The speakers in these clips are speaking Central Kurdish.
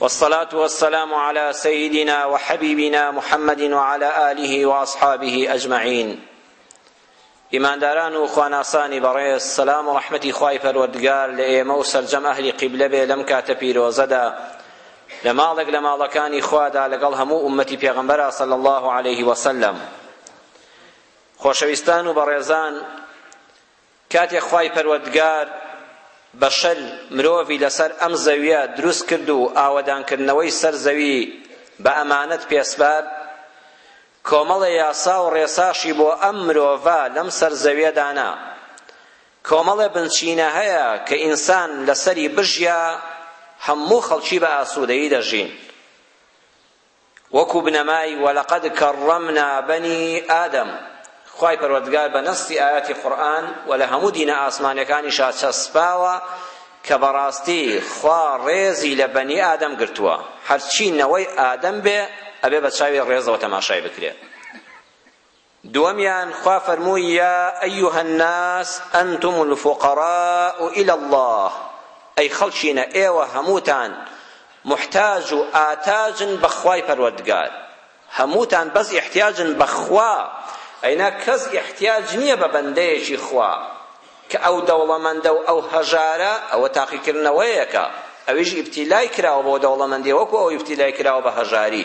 والصلاة والسلام على سيدنا وحبيبنا محمد وعلى آله وأصحابه أجمعين ئیمانداران و خواناسانی بەڕێز سەسلام و ڕەحمەتی خوای پەروەردگار لە ئێمە و سەرجەم ئەهلی قیبلە بێ لەم کاتە پیرۆزەدا لە ماڵێک لە ماڵەکانی خوادا لەگەڵ هەموو ئومەتی پێغەمبەرا صلی الله علیه وسلم خۆشەویستان و بەڕێزان کاتێک خوای پەروەردگار بەشەر، مرۆڤی، لەسەر ئەم زەویە دروست کرد و ئاوەدانکردنەوەی سەر زەوی بە ئەمانەت پێسپارد، کۆمەڵێ یاسا و ڕێساشی بۆ ئەم مرۆڤە لەم سەر زەویە دانا. کۆمەڵێ بنچینە هەیە کە ئینسان لەسەری بژیا هەموو خەڵکی بە ئاسوودەیی دەژین. وەکو بنەمای، ولقد کرمنا بنی آدم، خوای پەروەردگار بە نەصی ئایاتی قورئان و لە هەموو دینە ئاسمانیەکانیشا چەسپاوە کە بەڕاستی خوا ڕێزی لە بەنی ئادەم گرتووە هەرچی نەوەی ئادەم بێ ئەبێ بە چاوی ڕێزەوە تەماشای بکرێ دووەمیان خوا فەرمووی یا ایها الناس انتم الفقراء الی اللە ئەی خەڵکینە ئێوە هەمووتان موحتاج و ئاتاجن بە خوای پەروەردگار هەمووتان بەس ئیحتیاجن بە خوا ئەینا کەس ئیحتیاج نییە بە بەندەیەکی خوا کە ئەو دەوڵەمەندە و ئەو هەژارە ئەوە تاقیکردنەوەیەکە ئەویش ئیبتیلای کراوە بۆ دەوڵەمەندی وەکو ئەو ئیبتیلای کراوە بە هەژاری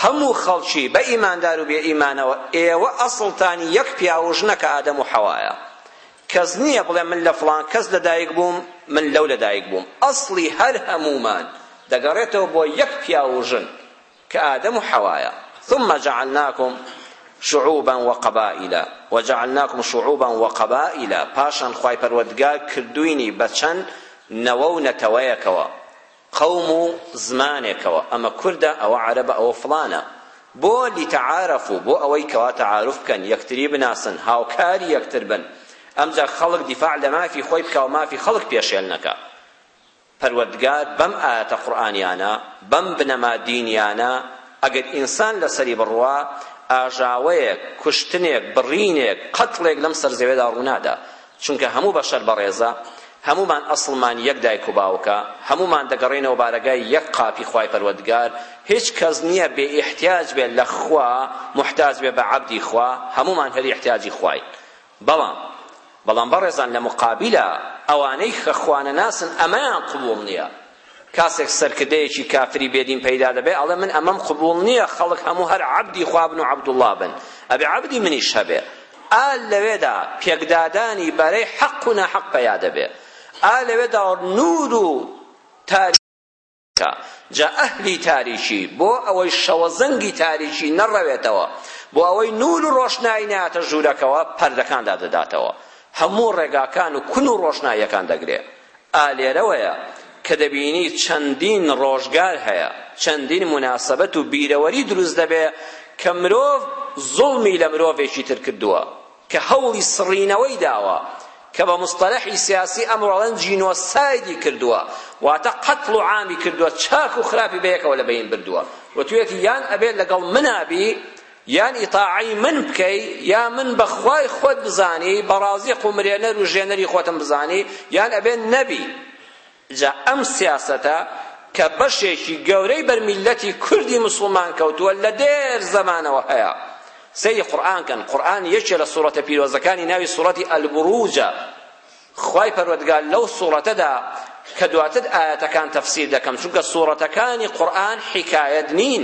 هەموو خەڵکی بە ئیماندار و بێ ئیمانەوە ئێوە ئەسڵتانی یەک پیاو و ژنەکە ئادەم و حەوایە کەس نییە بڵێ من لە فڵان کەس لەدایک بووم من لەو لەدایک بووم ئەسڵی هەر هەموومان دەگەڕێتەوە بۆ یەک پیاو و ژن کە ئادەم و حەوایە ثم جعلناكم شعوبا وقبائلا وجعلناكم شعوبا وقبائلا پاشان خوای پەروەردگار کردوینی بە چەند نەوە و نەتەوەیەکەوە قەوم و زمانێکەوە ئەمە کوردە ئەوە عەرەبە ئەوە فڵانە بۆ لیتەعارەفو بۆ ئەوەی کەوا تەعاروف بکەن یەکتری بناسن هاوکاری یەکتر بن ئەمجا خەڵک دیفاع لە مافی خۆی بکاو مافی خەڵک پێشێل نەکا پەروەردگار بەم ئایەتە قورئانیانە بەم بنەما دینیانە ئەگەر ئینسان لەسەری بڕوا ئاژاوەیەک کوشتنێک بڕینێک قەتڵێک لەم سەرزەوێدا ڕوونادا چونکە هەموو بەشەر بەڕێزە، هەموومان ئەسڵمان یەک دایک و باوکە، هەموومان دەگەڕێینەوە بارەگای یەک قاپی خوای پەروەردگار، هیچ کەس نییە بێ ئیحتیاج بێت لە خوا، موحتاج بێت بە عەبدی خوا، هەموومان هەر ئیحتیاجی خواین. بەڵام بەڵام بەڕێزان لە موقابیلا ئەوانەی کە خوانەناسن ئەمەیان قبوڵ نییە. کاسێک سەرکردەیەکی کافری بێ دین پەیدا دەبێ ئەڵێ من ئەمەم قبوڵ نیە خەڵک هەموو هەر عەبدی خوا بن و عەبدوڵڵا بن ئەبێ عەبدی منیش هەبێ ئا لەوێدا پێکدادانی بەرەی حەق و ناحەق پەیا دەبێ ئا لەوێدا نور و تاریک کە جا ئەهلی تاریکی بۆ ئەوەی شەوە زەنگی تاریکی نەڕەوێتەوە بۆ ئەوەی نور و ڕۆشنایی نایەتە ژوورەکەوە پەردەکاندا دەداتەوە هەموو ڕێگاکان و کون و ڕۆشناییەکان دەگرێ ئا لێرەوەیە کە دەبینی چەندین ڕۆژگار هەیە، چەندین موناسەبەت و بیرەوەری دروست دەبێ کە مرۆڤ زوڵمی لە مرۆڤێکی تر کردووە، کە هەوڵی سڕینەوەی داوە، کە بە موستەلەحی سیاسی ئەمڕۆ ئەڵێن جینۆسایدی کردووە، واتە قەتڵ و عامی کردووە، چاک و خراپی بەیەکەوە لە بەین بردووە. وتویەتی یان ئەبێ لەگەڵ منا بی، یان ئیتاعەی من بکەی یا من بە خوای خۆت بزانی بە ڕازیق و مرێنەر و ژێنەری خۆتم بزانی یان ئەبێ نەبی جا ئەم سیاسەتە کە بەشێکی گەورەی بەر میللەتی کوردی مسوڵمان کەوتووە لە دێر زەمانەوە هەیە سەیری قورئان کەن قورئان یەکێ لە سوڕەتە پیرۆزەکانی ناوی سوڕەتی ئەلبوروجە خوای پەروەردگار لەو سوڕەتەدا کە دواتر ئایەتەکان تەفسیر دەکەم چونکە سوڕەتەکانی قورئان حیکایەت نین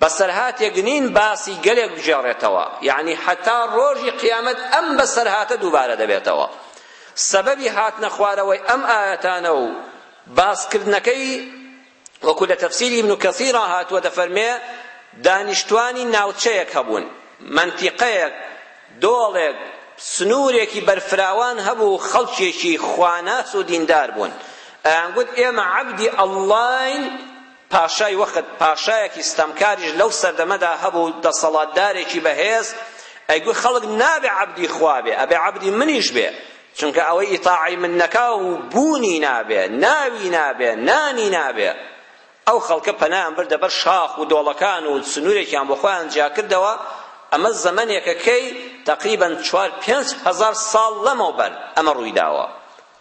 بەسەرهاتێک نین باسی گەلێک بگێڕێتەوە یعنی حتا ڕۆژی قیامەت ئەم بەسەرهاتە دووبارە دەبێتەوە سەبەبی هاتنە خوارەوەی ئەم ئایەتانە و باسکردنەکەی وەکو لە تەفسیری ابن کثیرا هاتووە دەفەرمێ دانیشتوانی ناوچەیەک هەبوون مەنتیقەیەک دۆڵێک سنوورێکی بەرفراوان هەبوو و خەڵکێکی خواناس و دیندار بوون ئەیان گوت ئێمە عەبدی ئەڵڵاین پاشای وەخت پاشایەکی ستەمکاریش لەو سەردەمەدا هەبوو دەسەڵاتدارێکی بەهێز ئەیگوت خەڵک نابێ عەبدی خوا بێ ئەبێ عەبدی منیش بێ چونکە ئەوەی ئیتاعەی من نەکا و بوونی نابێ ناوی نابێ نانی نابێ ئەو خەڵکە پەنایان بردە بەر شاخ و دۆڵەکان و سنوورێکیان بۆ خۆیان جیاکردەوە ئەمە زەمەنێکە کەی تقریبا چوار پێنج هەزار ساڵ لەمەوبەر ئەمە ڕووی داوە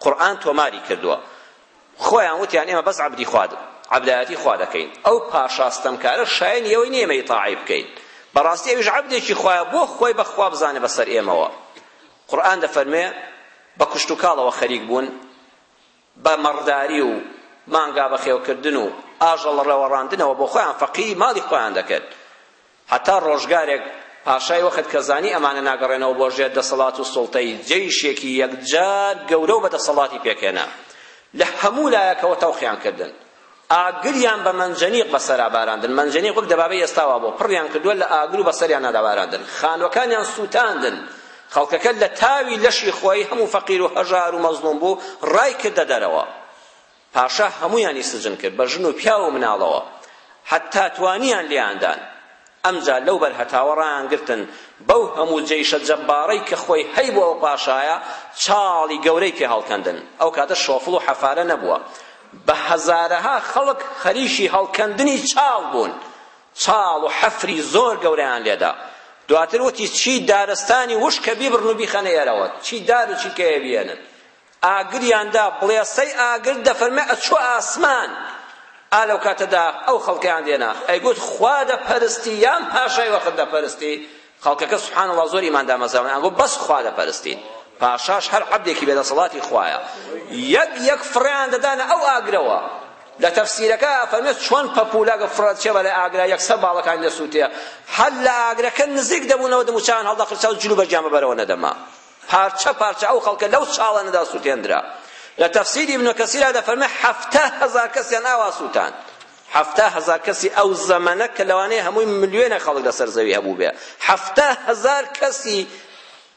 قورئان تۆماری کردووە خۆیان وتیان ئێمە بەس عەبدی خوا عەبدایەتی خوا دەکەین ئەو پاشا ستەمکارە شایەنی ئەوەی نییە ئێمە ئیتاعەی بکەین بەڕاستی ئەویش عەبدێکی خوایە بۆ خۆی بەخوا بزانێ بەسەر ئێمەوە قورئان دەفەرموێ، بە کشتوکاڵەوە خەریک بوون، بە مەڕداری و مانگا بەخێوکردن و ئاژەڵ ڕەوەڕاندنەوە بۆ خۆیان فەقیری ماڵی خۆیان دەکرد. هەتا ڕۆژگارێک پاشای وەخت کە زانی ئەمانە ناگەڕێنەوە بۆ ژێر دەسەڵات و سوڵتەی، جەیشێکی یەکجار گەورە و بەدەسەڵاتی پێکهێنا. لە هەموو لایەکەوە تەوقیان کردن. ئاگریان بە مەنجەنیق بەسەرا باراندن، مەنجەنیق وەک دەبابەی ئێستا وابوو، پڕیان کردووە لە ئاگر و بەسەریانا دەباراندن، خانووەکانیان سووتاندن، خەڵکەکە لە تاوی لەشی خۆی هەموو فەقیر و هەژار و مەزڵووم بوو ڕایکردە دەرەوە، پاشا هەموویانی سجن کرد بە ژن و پیاو و مناڵەوە، حەتتا توانیان لێیاندان، ئەمجا لەو بەر هەتاوە ڕایان گرتن بەو هەموو جەیشە جەبارەی کە خۆی هەیبوو ئەو پاشایە چاڵی گەورەی پێ هەڵکەندن ئەو کاتە شۆفڵ و حەفارە نەبووە بە هەزارەها خەڵک خەریکی هەڵکەندنی چاڵ بوون چاڵ و حەفری زۆر گەورەیان لێدا دواتر وتی چی دارستانی وشکە بیبڕن و بیخەنە ئێرەوە چی دار و چی کەیە بیێنن ئاگریان دا بڵێسەی ئاگر دەفەرمێ ئەچوە ئاسمان ئا لەو کاتەدا ئەو خەڵکەیان دێنا ئەیگوت خوا دەپەرستی یان پاشای وەخت دەپەرستی خەڵکەکە سبحان الله زۆر ئیمان دامەزراون ئەگو بەس خوا دەپەرستین پاشاش هەر عەبدێکی بێدەسەڵاتی خوایە یەک یەک فڕیان دەدانە ئەو ئاگرەوە لە تەفسیرەکە فەرمێت چۆن پەپولەگە فڕەت چێ بەلای ئاگرا یەکسەر باڵەکان دەسووتێ هەر لە ئاگرەکە نزیک دەبوونەوە دەموچان هەڵدەقرچا و جلو بەرجیان بەبەرەوە نەدەما پارچە پارچە ئەو خەڵکە لەو چاڵانەدا سوتێندرا لە تەفسیری ابن کەسیرا دەفەرمێ حەفتا هەزار کەسیان ئاوا سوتان حەفتا هەزار کەسی ئەو زەمەنە کە لەوانەیە هەمووی ملیۆنە خەڵک لەسەر زەوی هەبوو بێ حەفتا هەزار کەسی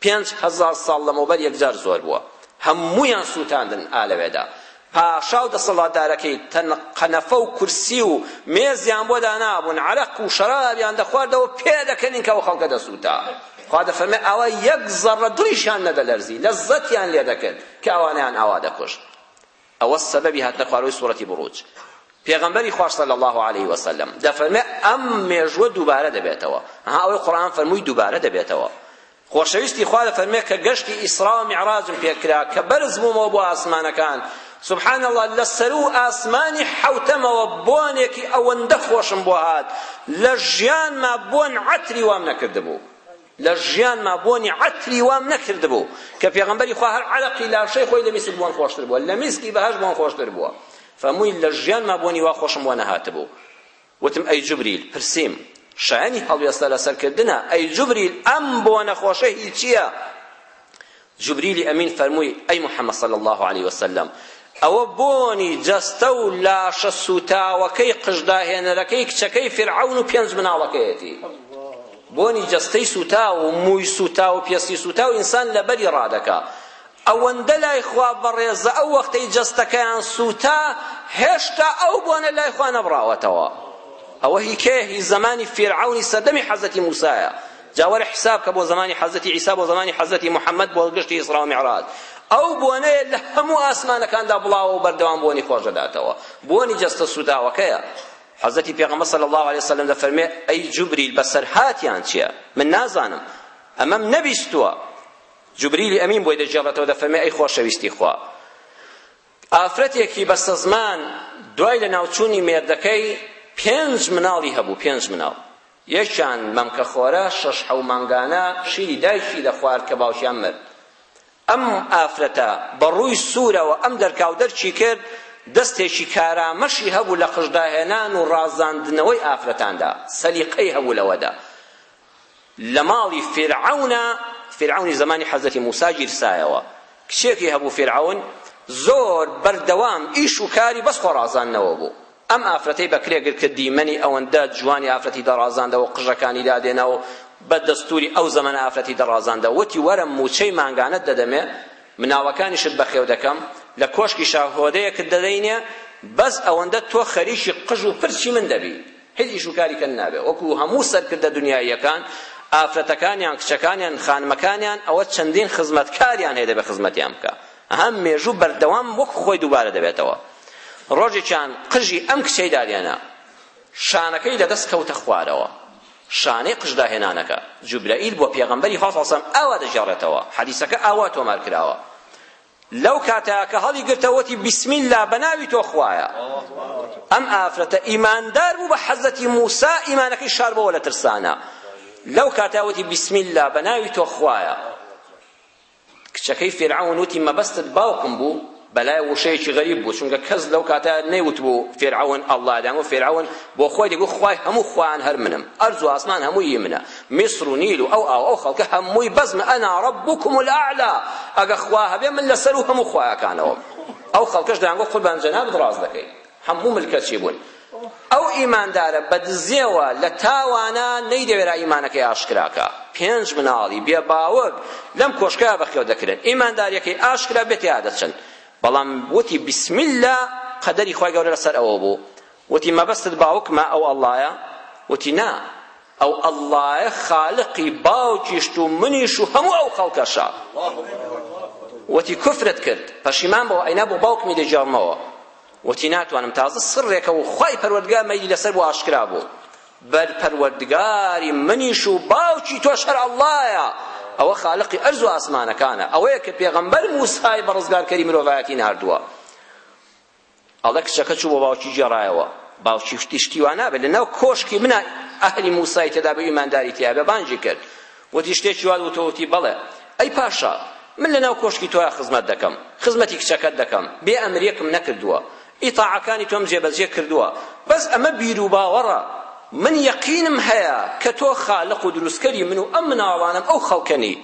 پێنج هەزار ساڵ لەمەوبەر یەکجار زۆر بووە هەموویان سووتاندن ئالەوێدا پاشا و دەسەڵاتدارەکەی تەن قەنەفە و کورسی و مێزیان بۆ دانابوون، عەرەق و شەرابیان دەخواردەوە، پێ دەکەنین کە ئەو خەڵکە دەسووتا. خوا دەفەرمێ ئەوە یەک زەڕە دڵیشیان نەدەلەرزی، لەززەتیان لێ دەکرد کە ئەوانەیان ئاوا دەکوشت. ئەوە سەبەبی هاتنە خوارەوەی سوڕەتی بوڕوج. پێغەمبەری خوا صلی اللە علیه و سلم دەفەرمێ ئەم مێژووە دووبارە دەبێتەوە. ئەها ئەوەی قورئان فەرمووی دووبارە دەبێتەوە. خۆشەویستی خوا دەفەرمێ کە گەشتی ئیسرا و میعراجم پێکرا کە بەرز بوومەوە بۆ ئاسمانەکان سبحان الله لە سەرو ئاسمانی حەوتەمەوە بۆنێکی ئەوەندە خۆشم بۆ هات لە ژیانما بۆن عەتری وام نەکردبوو لە ژیانما بۆنی عەتری وام نەکردبوو کە پێغەمبەری خوا هەر عەرەقی لاشەی خۆی لە میسک بۆن خۆشتر بووە لە میسکی بەهەش بۆن خۆشتر بووە فەمووی لە ژیانما بۆنی وا خۆشم بۆ نەهاتبوو وتم، ئەی جوبریل، پرسیم، شایەنی هەڵوێستە لەسەر کردنە، ئەی جوبریل ئەم بۆ نەخۆشە هی چییە؟ جوبریلی ئەمین فەرمووی، ئەی محەمەد صلی اللە علیە وسلم، ئەوە بۆنی جەستە و لاشە سووتاوەکەی قژداهێنەرەکەی کچەکەی فیرعەون و پێنج مناڵەکەیەتی. بۆنی جەستەی سووتاو و مووی سووتاو و پێستی سووتاو ئینسان لەبەری ڕادەکا. ئەوەندە لای خوا بەڕێزە ئەو وەختەی جەستەکەیان سووتا هێشتا ئەو بۆنە لای خوا نەبڕاوەتەوە ئەوە هی کێ هی زەمانی فیرعەونی سەردەمی حەزەتی موسایە جا وەرە حساب کە بۆ زەمانی حەزەتی عیسا بۆ زەمانی حەزەتی محەممەد بۆ گشتی ئیسرا و میعراج ئەو بۆنەیە لە هەموو ئاسمانەکاندا بڵاوە و بەردەوام بۆنی خۆش دەداتەوە بۆنی جەستە سووداوەکەیە حەزەتی پێغەمبەر صلی الله علیه وسلم دەفەرمێ ئەی جوبریل بەسەرهاتیان چییە من نازانم ئەمەم نەبیستووە جوبریلی ئەمین بۆی دەگێڕێتەوە دەفەرمێ ئەی خۆشەویستی خوا ئافرەتێکی بەستەزمان دوای لەناوچوونی مێردەکەی پێنج مناڵی هەبوو پێنج مناڵ یەکیان مەمکە خۆرە شەش حەو مانگانە شیری دایکی دەخوارد کە باوکیان مرد ئەم ئافرەتە بە ڕووی سوورەوە ئەم دەرکاو دەرکی کرد دەستێکی کارامەشی هەبوو لە قژداهێنان و ڕازاندنەوەی ئافرەتاندا سەلیقەی هەبوو لەوەدا لە ماڵی فیرعەونە، فیرعەونی زەمانی حەزرەتی موسا گیرسایەوە، کچێکی هەبوو فیرعەون زۆر بەردەوام ئیش و کاری بەس خۆڕازاندنەوە بوو، ئەم ئافرەتەی بەکرێ گرت کە دیمەنی ئەوەندە جوانی ئافرەتی دەڕازاندەوە و قژەکانی دادێنا و بە دەستووری ئەو زەمەنە ئافرەتی دەڕازاندەوە، وتی وەرە مووچەی مانگانەت دەدەمێ، مناڵەکانیشت بەخێو دەکەم، لە کۆشکی شا هۆدەیەکت دەدەینێ، بەس ئەوەندە تۆ خەریکی قژ و پرچی من دەبی. هیچ ئیش و کاریکە نابێت وەکو هەموو سەرکردە دنیاییەکان ئافرەتەکانیان کچەکانیان خانمەکانیان ئەوە چەندین خزمەتکاریان هەیە دەبێت خزمەتیان بکە ئەها مێژوو بەردەوام وەکو خۆی دووبارە دەبێتەوە ڕۆژێکیان قژی ئەم کچەی دادێنا شانەکەی لەدەست کەوتە خوارەوە شانەی قژداهێنانەکە جوبرەئیل بۆ پێغەمبەری خوا سەڵسەم ئاوا دەگێڕێتەوە حەدیسەکە ئاوا تۆمار کراوە لەو کاتە کە هەڵی گرتە وتی بسم اللە بە ناوی تۆ خوایە ئەم ئافرەتە ئیماندار بوو بە حەزەتی موسا ئیمانەکەی شاربەوە لە ترسانە لەو کاتە وتی بسم اللە بە ناوی تۆ خوایە کچەکەی فێرعون وتی مەبەستت باوکم بوو بەلای وشەیەکی غەریب بوو چونکە کەس لەو کاتە نەیوت بوو فێرعون ئەڵڵا دەنگۆ فێرعون بۆ خۆی دەگو خوای هەموو خوان هەر منم ئەرز و ئاسمان هەمووی منە میسر و نیل و ئەو ئاو ئەو خەڵکە هەمووی بەزمە انا ربکم الاعلی ئەگە خوا هەبێ من لەسەر و هەموو خوایەکانەوەم ئەو خەڵکەش دەیانگۆ قوربان جەنابت ڕاست دەکەی هەموو ملکەچی بوون ئەو ئیماندارە بە دزێوە لە تاوانە نەیدەوێرا ئیمانەکەی ئاشکراکە پێنج مناڵی بێ باوەک لەم کۆشکەیا بەخێو دەکرێن ئیمانداریەکەی ئاشکرا بێ تیا دەچن بەڵام وتی بسم الله قەدەری خوای گەورە لەسەر ئەوە بوو وتی، مەبەستت باوکمە ئەو اللەیە؟ وتی، نا، ئەو اللەیە خالقی باوکیشت و منیش و هەموو ئەو خەڵکەشە. وتی، کفرت کرد، پەشیمان بەوە، ئەی نا بۆ باوکمی دەگێڕمەوە؟ وتی، ناتوانم، تازە سڕێکە و خوای پەروەردگار مەیلی لەسەر بوو ئاشکرا بوو. بەل پەروەردگاری منیش و باوکی تۆش هەر اللەیە، ئەوە خالقی ئەرز و ئاسمانەکانە، ئەوەیە کە پێغەمبەر موسای بە ڕزگارکەری مرۆڤایەتی ناردووە. ئەڵێ کچەکە چوو بۆ باوکی گێڕایەوە باوکی شتی شتی وا نابێت لە ناو کۆشکی منە ئەهلی موسای تێدا بە ئیمانداری تیا بە بانگی کرد وتی شتێکی وات وتوتی بەڵێ ئەی پاشا من لە ناو کۆشکی تۆیا خزمەت دەکەم خزمەتی کچەکەت دەکەم بێ ئەمرێکم نەکردووە ئیتاعەکانی تۆم جێبەجێ کردووە بەس ئەمە بیر و باوەڕە من یەقینم هەیە کە تۆ خالق و دروستکەری من و ئەم مناڵانەم ئەو خەڵکەنی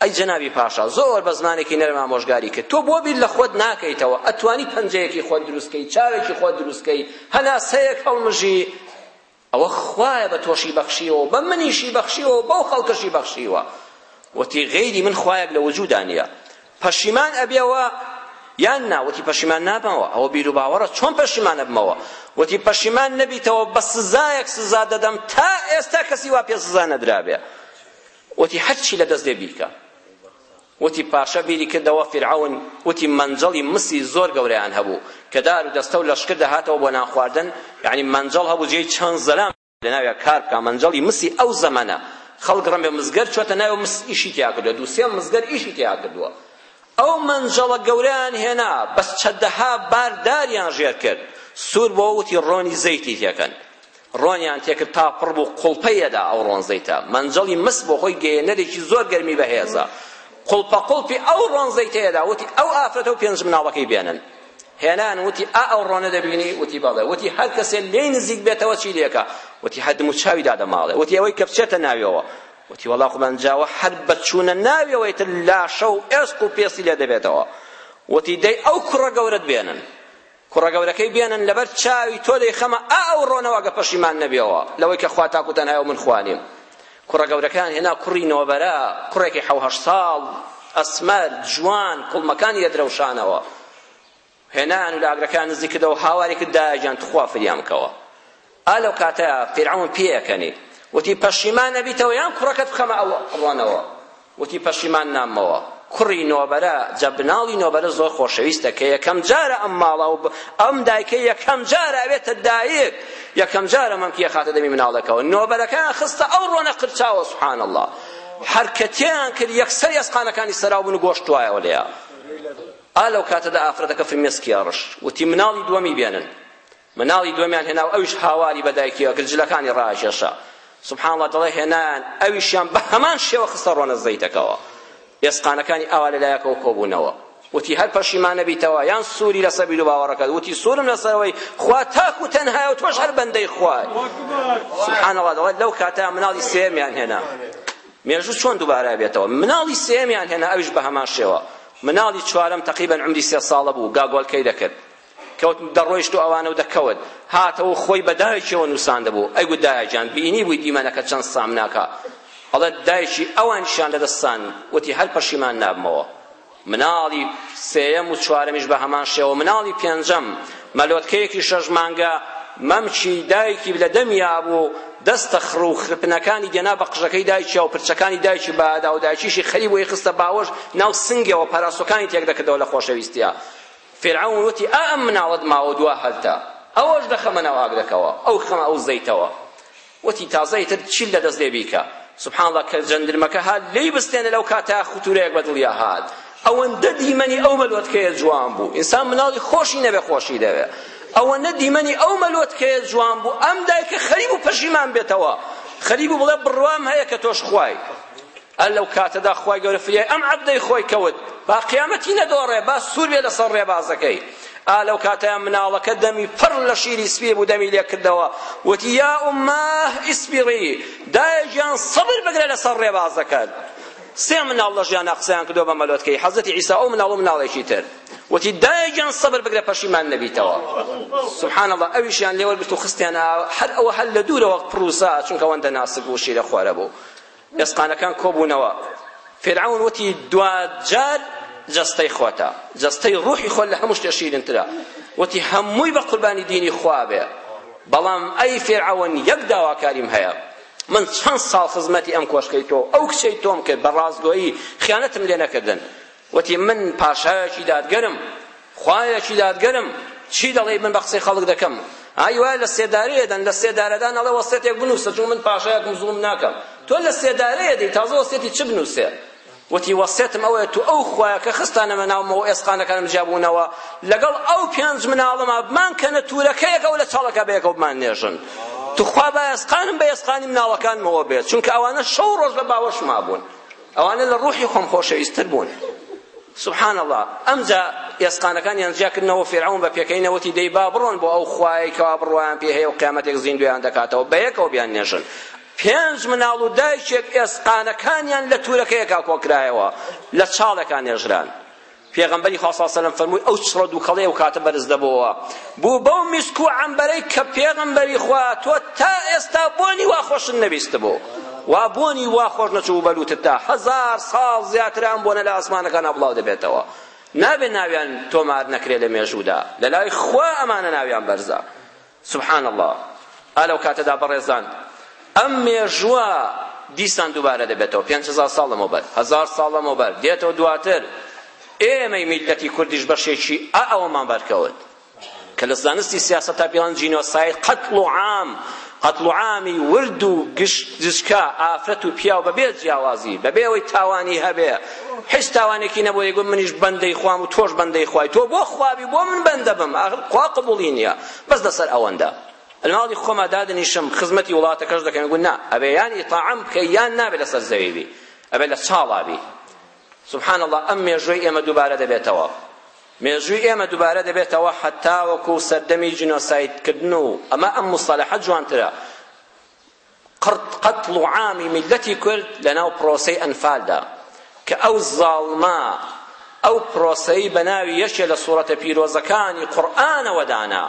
ئەی جەنابی پاشا زۆر بە زمانێکی نەرم ئامۆژگاری کرد تۆ بۆ بیر لە خۆت ناکەیتەوە ئەتوانی پەنجەیەکی خۆت دروست کەی چاوێکی خۆت دروست کەی هەناسەیەک هەڵمژی ئەوە خوایە بە تۆشی بەخشیوە بە منیشی بەخشیوە بەو خەڵکەشی بەخشیوە وتی غەیری من خوایەک لە وجودا نییە پەشیمان ئەبێەوە یان نا وتی پەشیمان نابمەوە ئەوە بیر و باوەڕە چۆن پەشیمان ئەبمەوە وتی پەشیمان نەبیتەوە بە سزایەک سزا دەدەم تا ئێستا کەسی وا پێ سزا نەدرابێ وتی هەرچی لە دەست دێ بیکە. وتی پاشا بیری کردەوە فیرعەون وتی مەنجەڵی مسی زۆر گەورەیان هەبوو کە دار و دەستە و لەشکر دەهاتەوە بۆ نان خواردن یعنی مەنجەڵ هەبوو جێی چەند زەلام لەناویا کار بکا مەنجەڵی مسی ئەو زەمەنە خەڵک ڕەمێ مزگەر چۆتە ناوی مس ئیشی تیا کردووە دوو سێ مزگەر ئیشی تیا کردووە ئەو مەنجەڵە گەوریان هێنا بەس چەدەها بار داریان ژێر کرد سوور بۆ وتی ڕۆنی زەیتی تێکەن ڕۆنیان تێکرد تا پڕ بوو قوڵپەی ئەدا ئەو ڕۆنزەی تا مەنجەڵی مس بۆ خۆی گەیێنەرێکی زۆر گەرمی بەهێزە قوڵپە قوڵپی ئەو ڕۆنزەی تێدا وتی ئەو ئافرەتە و پێنج مناڵەکەی بێنن هێنان وتی ئا ئەو ڕۆنە دەبینی وتی بەڵێ وتی هەر کەسێ لێی نزیک بێتەوە چی لێکە وتی هەر دم و چاوی دادەماڵێ وتی ئەوەی کە بچێتە ناویەوە وتی وەڵا قوبان جاوە هەر بەچوونە ناویەوەی تر لاشە و ئێسق و پێستی لێ دەبێتەوە وتی دەی ئەو کوڕە گەورەت بێنن کوڕە گەورەکەی بێنن لەبەر چاوی تۆ دەیخەمە ئا ئەو ڕۆنەوە ئەگە پەشیمان نەبێەوە لەوەی کە خوا تاکو تەنهایە و من خوا نیم کوڕە گەورەکەیان هێنا کوڕی نۆبەرە کوڕێکی حەو هەشت ساڵ ئەسمەر جوان کوڵمەکانی لەدرەوشانەوە هێنان و لە ئاگرەکان نزیکردەوە هاوارێکت دایان تخوا فریام کەوە ئا لەو کاتە فیرعەون پێیەکەنی وتی پەشیمان نەبیتەوە یان کوڕەکەت بخەمە ئەو ڕۆنەوە وتی پەشیمان نامەوە کوڕی نۆبەرە جە بناڵی نۆبەرە زۆر خۆشەویستە کە یەکەم جارە ئەم ماڵە و ئەم دایکە یەکەم جارە ئەوێتە دایک یەکەم جارە مەمکیە خاتە دەمی مناڵەکەەوە نۆبەرەکان خستە ئەو ڕۆنە قرچاوە سبحان الله هەر کە تێیان کرد یەکسەر ئێسقانەکانی سەراو بوون و گۆشت وایەوە لێیە ئا لەو کاتەدا ئافرەتەکە فرمێسکی ئەڕش وتی مناڵی دووەمی بێنن مناڵی دووەمیان هێناو ئەویش هاواری بە دایکی ئەکرد جلەکانی ڕاکێشا سبحان الله دەڵێ هێنایان ئەویشیان بە هەمان شێوە خستە ڕۆنە زەیتەکەوە ئێسقانەکانی ئاوا لەلایەکەوە کۆبوونەوە وتی هەر پەشیمان نەبیتەوە یان سووری لەسەر بیر و باوەڕەکەت وتی سوورم لەسەرەوەی خوا تاک و تەنهایە و تۆش هەر بەندەی خوای سبحان الله دەڵێت لەو کاتە مناڵی سێمیان هێنا مێژوو چۆن دووبارە بێتەوە مناڵی سێمیان هێنا ئەویش بە هەمان شێوە مناڵی چوارەم تقریبا عمری سێ ساڵە بوو گاگۆلکەی دەکرد کەوت دەڕۆیشت و ئەوانە و دەکەوت هاتەوە خۆی بە دایکیەوە نووساندەبوو ئەیگوت دایەجان بینی بووی دیمەنەکە چەند سامناکە ئەڵێ دایکی ئەوانشیان لەدەستسان وتی هەر پەشیمان نابمەوە مناڵی سێیەم و چوارەمیش بە هەمان شێوە مناڵی پێنجەم مەلۆتکەیەکی شەش مانگە مەمکی دایکی لە دەمیا بوو دەستە خڕ و خرپنەکانی دێنا بە قژەکەی دایکیا و پرچەکانی دایکی بادا و دایکیشی خەری بۆی خستە باوەش ناو سنگەوە پاراسۆکانی تێک دەکردەوە لە خۆشەویستیە فیرعەون وتی، ئا ئەم مناڵەت ماوە دوا هەلتا، ئەوەش دەخەمە ناو ئاگرەکەوە، ئەو خەمە ئەو زەیتەوە. وتی، تازە ئیتر چیل لە دەست لێ بیکە. سبحان اللە کە جەندرمەکە هات لێی بستێنێ لەو کاتە ختورەیەک بە دڵیا هات. ئەوەندە دیمەنی ئەو مەلۆتکەیە جوان بوو، ئینسان مناڵی خۆشی نەبێ خۆشی دەوێ. ئەوەندە دیمەنی ئەو مەلۆتکەیە جوان بوو، ئەم دایکە خەریبوو پەشیمان بێتەوە، خەریبوو بڵێ بڕوام هەیە کە تۆش خوای. ئەر لەو کاتەدا خوای گەورە فریای ئەم عەبدەی خۆی کەوت با قیامەتی نەدۆڕێ با سوور بێ لەسەر ڕێبازەکەی ئا لەو کاتەیە مناڵەکە دەمی پڕ لە شیری سپی بوو دەمی لێ کردەوە وتی یا ئوماه ئیسبیڕی دایە گیان سەبر بگرە لەسەر ڕێبازەکەت سێ مناڵ لە ژیانا قسەیان کردو بە مەلۆتکەی حەزەتی عیسا ئەو مناڵ و مناڵێکی تر وتی دایە گیان سەبر بگرە پەشیمان نەبیتەوە سبحان الله ئەویشیان لێوەرگرت و خستیان هەر ئەوە هەر لە دوورەوە پڕوسا چونکە وەندە ناسک و شیرە خوارە بوو ئێسقانەکان کۆبوونەوە فیرعەون وتی دواجار جەستەی خۆتە جەستەی ڕوحی خۆت لە هەموو شتێ شیرنترە وتی هەمووی بە قوربانی دینی خوا بێ بەڵام ئەی فێرعەون یەک داواکاریم هەیە من چەند ساڵ خزمەتی ئەم کۆشکەی تۆ ئەو کچەی تۆم کرد بە ڕاستگۆیی خیانەتم لێ نەکردن وتی، من پاشایەکی دادگەرم، خوایەکی دادگەرم، چی دەڵێی من بە قسەی خەڵک دەکەم؟ ئای وایە لە سێدارە ئێدەن، لە سێدارەدان ئەڵێ وەسێتێک بنووسە، چون من پاشایەکم زوڵم ناکەم، تۆ لە سێدارە ئێدەی تازە وەسێتی چ بنووسێ؟ وتی، وەسێتم ئەوەیە تو ئەو خوایە کە خستانەمە ناومەوە ئێسقانەکانم جیابوونەوە، لەگەڵ ئەو پێنج مناڵەما بمانکەنە تورەکەیەک ئەو لە چاڵەکە بەیەکەوە بماننێژن، توخوا با ئێسقانم بە ئێسقانی مناڵەکانمەوە بێت، چونکە ئەوانە شەو و ڕۆژ لە باوەشما بوون. ئەوانە لە ڕوحی خۆم خۆشەویستتر بوون سبحان الله ئەمجا ئێسقانەکانیان جیاکردنەوە فیرعون بە پێکەینە وتی دەی با بڕۆن بۆ ئەو خوایەی کەوا بڕوایان پێ هەیە و قیامەتێک زیندویان دەکاتەوە بە یەکەوە بیان نێژن پێنج مناڵ و دایکێک ئێسقانەکانیان لە تورەکەیەکا کۆکرایەوە لە چاڵێکان نێژران پێغەمبەری خوا صلی اللە علیە وسلم فەرمووی ئەو چڕە دووکەڵەی ئەو کاتە بەرز دەبۆوە بوو بەو میسک و عەمبەرەی کە پێغەمبەری خوا تۆ تا ئێستا بۆنی وا خۆشت نەبیستبوو وا بۆنی وا خۆش نەچوو بە لوتتدا هەزار ساڵ زیاتر ئەم بۆنە لە ئاسمانەکان بڵاو دەبێتەوە نابێ ناویان تۆمار نەکرێ لە مێژوودا لە لای خوا ئەمانە ناویان بەرزە سبحان اللە ئا لەو کاتەدا بەڕێزان ئەم مێژووە دیسان دووبارە دەبێتەوە پێنج هەزار ساڵ لەمەوبەر هەزار ساڵ لەمەوبەر دێتەوە دواتر ئێمەی میللەتی کوردیش بەشێکی ئا ئەوەمان بەرکەوت کە لە زانستی سیاسەتا پێڵان جینۆساید قەتڵ و عام قەتڵ و عامی ورد و گشت دژکا ئافرەت و پیاو بەبێ جیاوازی بەبێ ئەوەی تاوانی هەبێ هیچ تاوانێکی نەبوو گوت منیش بەندەی خوام و تۆش بەندەی خوای تۆ بۆ خوابی بۆ من بەندە بم خوا قبوڵی نییە بەس لەسەر ئەوەندە الماڵی خۆما دادنیشم خزمەتی وڵاتەکەش دەکەم گوت نا ئەبێ یان ئیتاعەم بکەی یان نابێ لەسەر زەوی بی ئەبێ لە چاڵا بی سبحان الله ئەم مێژووی ئێمە دووبارە دەبێتەوە مێژووی ئێمە دووبارە دەبێتەوە حتا وەکو سەردەمی جینۆسایدکردن و ئەمە ئەم مستەلەحە جوانترە قەتڵ و عامی میللەتی کورد لەناو پرۆسەی ئەنفالدا کە ئەو زاڵمە ئەو پرۆسەی بە ناوی یەکێ لە سوڕەتە پیرۆزەکانی قورئانەوە دانا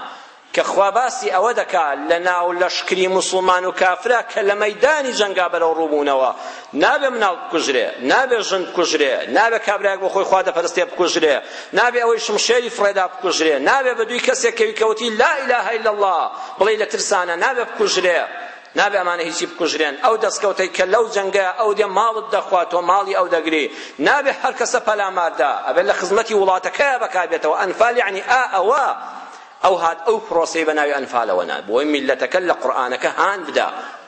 کە خوا باسی ئەوە دەکات لە ناو لەشکری موسڵمان و کافرا کە لە مەیدانی جەنگا بەرەو ڕووبوونەوە نابێ مناڵ بکوژرێ، نابێ ژن بکوژرێ، نابێ کابرایەک بۆ خۆی خوا دەپەرستێ بکوژرێ، نابێ ئەوەی شمشێری فڕێدا بکوژرێ، نابێ بە دووی کەسێک کەوی کە وتی لا الە الا اللە بڵێی لە ترسانە نابێ بکوژرێ، نابێ ئەمانە هیچی بکوژرێن، ئەو دەسکەوتەی کە لەو جەنگەیە ئەو دێ ماڵت دەخوا تۆ ماڵی ئەو دەگری، نابێ هەر کەسە پەلاماردا، ئەبێ لە خزمەتی وڵاتەکەیە بەکار بێتەوە، ئەنفال یەعنی ئا ئەوە، ئەو هات ئەو پرۆسەی بە ناوی ئەنفالەوە نا، بۆیە میللەتەکە لە قورئانەکە هان بدا.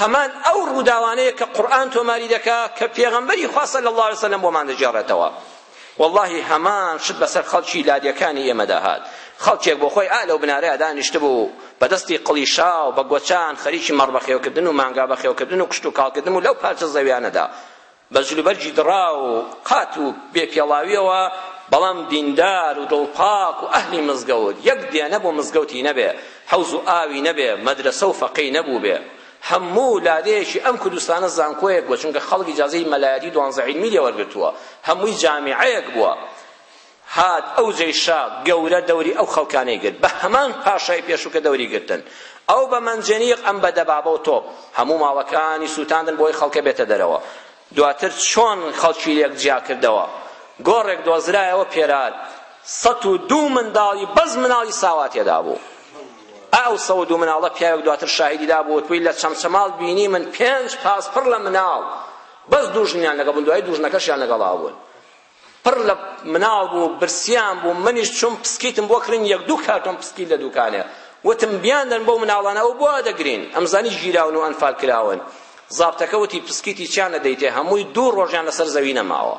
هەمان ئەو ڕووداوانەیە کە قورئان تۆماری دەکا کە پێغەمبەری خوا صلی اللە علیە وسلم بۆمان دەگێڕێتەوە وەڵاهی هەمان شت بەسەر خەڵکی لادێکانی ئێمەدا هات خەڵکێک بۆ خۆی ئا لەو بنارەیە دانیشتبوو بە دەستی قڵیشاو بە گۆچان خەریکی مەڕ بەخێوکردن و مانگا بەخێوکردن و کشت و کاڵکردن و لەو پارچە زەویانەدا بە جلوبەرگی دڕاو و قات و بێ پێڵاویەوە بەڵام دیندار و دڵپاک و ئەهلی مزگەوت یەک دێنە بۆ مزگەوتی نەبێ حەوز و ئاوی نەبێ مەدرەسە و فەقێی نەبووبێ هەموو لادێیەکی ئەم کوردستانە زانکۆیەک بووە چونکە خەڵک ئیجازەی مەلایەتی دوانزە عیلمی لێوەرگرتووە هەمووی جامیعەیەک بووە هات ئەو جەیشە گەورە دەوری ئەو خەڵکانەی گرت بە هەمان پاشای پێشوو کە دەوری گرتن ئەو بە مەنجەنیق ئەم بە دەبابە و تۆپ هەموو ماڵەکانی سووتاندن بۆی خەڵکە بێتە دەرەوە دواتر چۆن خەڵکی لێک جیا کردەوە گۆڕێک دۆزرایەوە پێراد سەد و دوو منداڵی بەس مناڵی ساوا تێدا بوو ئەو سەد و دوو مناڵە پیاوێک دواتر شاهیدی دابوو وتوی لە چەمچەماڵ بینی من پێنج پاس پڕ لە مناڵ بەس دوو ژنیان لەگەڵ بوون دوای دوو ژنەکەشیان لەگەڵا بوون پڕ لە مناڵ بوو برسیان بوو منیش چوم پسکیتم بۆ کڕین یەک دوو کارتۆن پسکیت لە دوکانێ وتم بیاندەن بەو مناڵانە ئەو بۆ دەگرین ئەمزانی گیراون و ئەنفال کراون زابتەکە وتی پسکیتی چیان ئەدەیتێ هەمووی دوو ڕۆژیان لەسەر زەوی نەماوە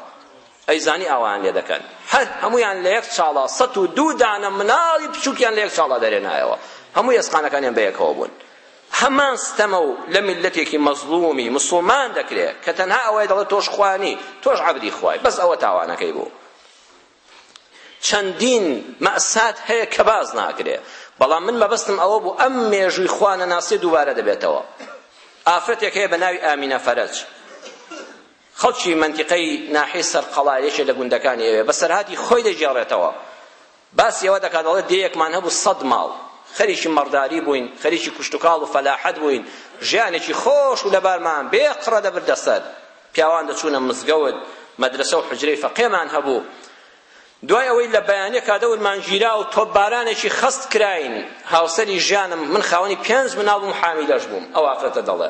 ئەیزانی ئاوایان لێ دەکەن هەر هەمویان لە یەک چاڵا سەد و دوو دانە مناڵی بچووکیان لە یەک چاڵا دەرێنایەوە هەموو ئێسقانەکانیان بەیەکەوە بوون هەمان ستەمە و لە میللەتێکی مەزڵومی مسوڵمان دەکرێ کە تەنها ئەوەی دەڵێ تۆش خوا نی تۆش عەبدی خوای بەس ئەوە تاوانەکەی بوو چەندین مەسات هەیە کە باز ناکرێ بەڵام من مەبەستم ئەوە بوو ئەم مێژووی خوانەناسی دووبارە دەبێتەوە ئافرەتێک هەیە بە ناوی ئامینە فەرەج خەڵکی مەنتیقەی ناحیەی سەرقەڵا یەکێ لە گوندەکانی ئەوێ بەسەرهاتی خۆی دەگێڕێتەوە باسی ئەوە دەکات دەڵێت دێیەکمان هەبوو سەد ماڵ خەریکی مەڕداری بووین خەریکی کوشتوکاڵ و فەلاحەت بووین ژیانێکی خۆش و لەبارمان بێ قڕە دەبردە سەر پیاوان دەچوونە مزگەوت مەدرسە و حجرەی فەقێمان هەبوو دوای ئەوەی لە بەیانێکا دەورمان گیرا و تۆپبارانێکی خەست کراین هاوسەری ژیانم من خاوەنی پێنج مناڵ بووم حامیلەش بووم ئەو ئافرەتە دەڵێ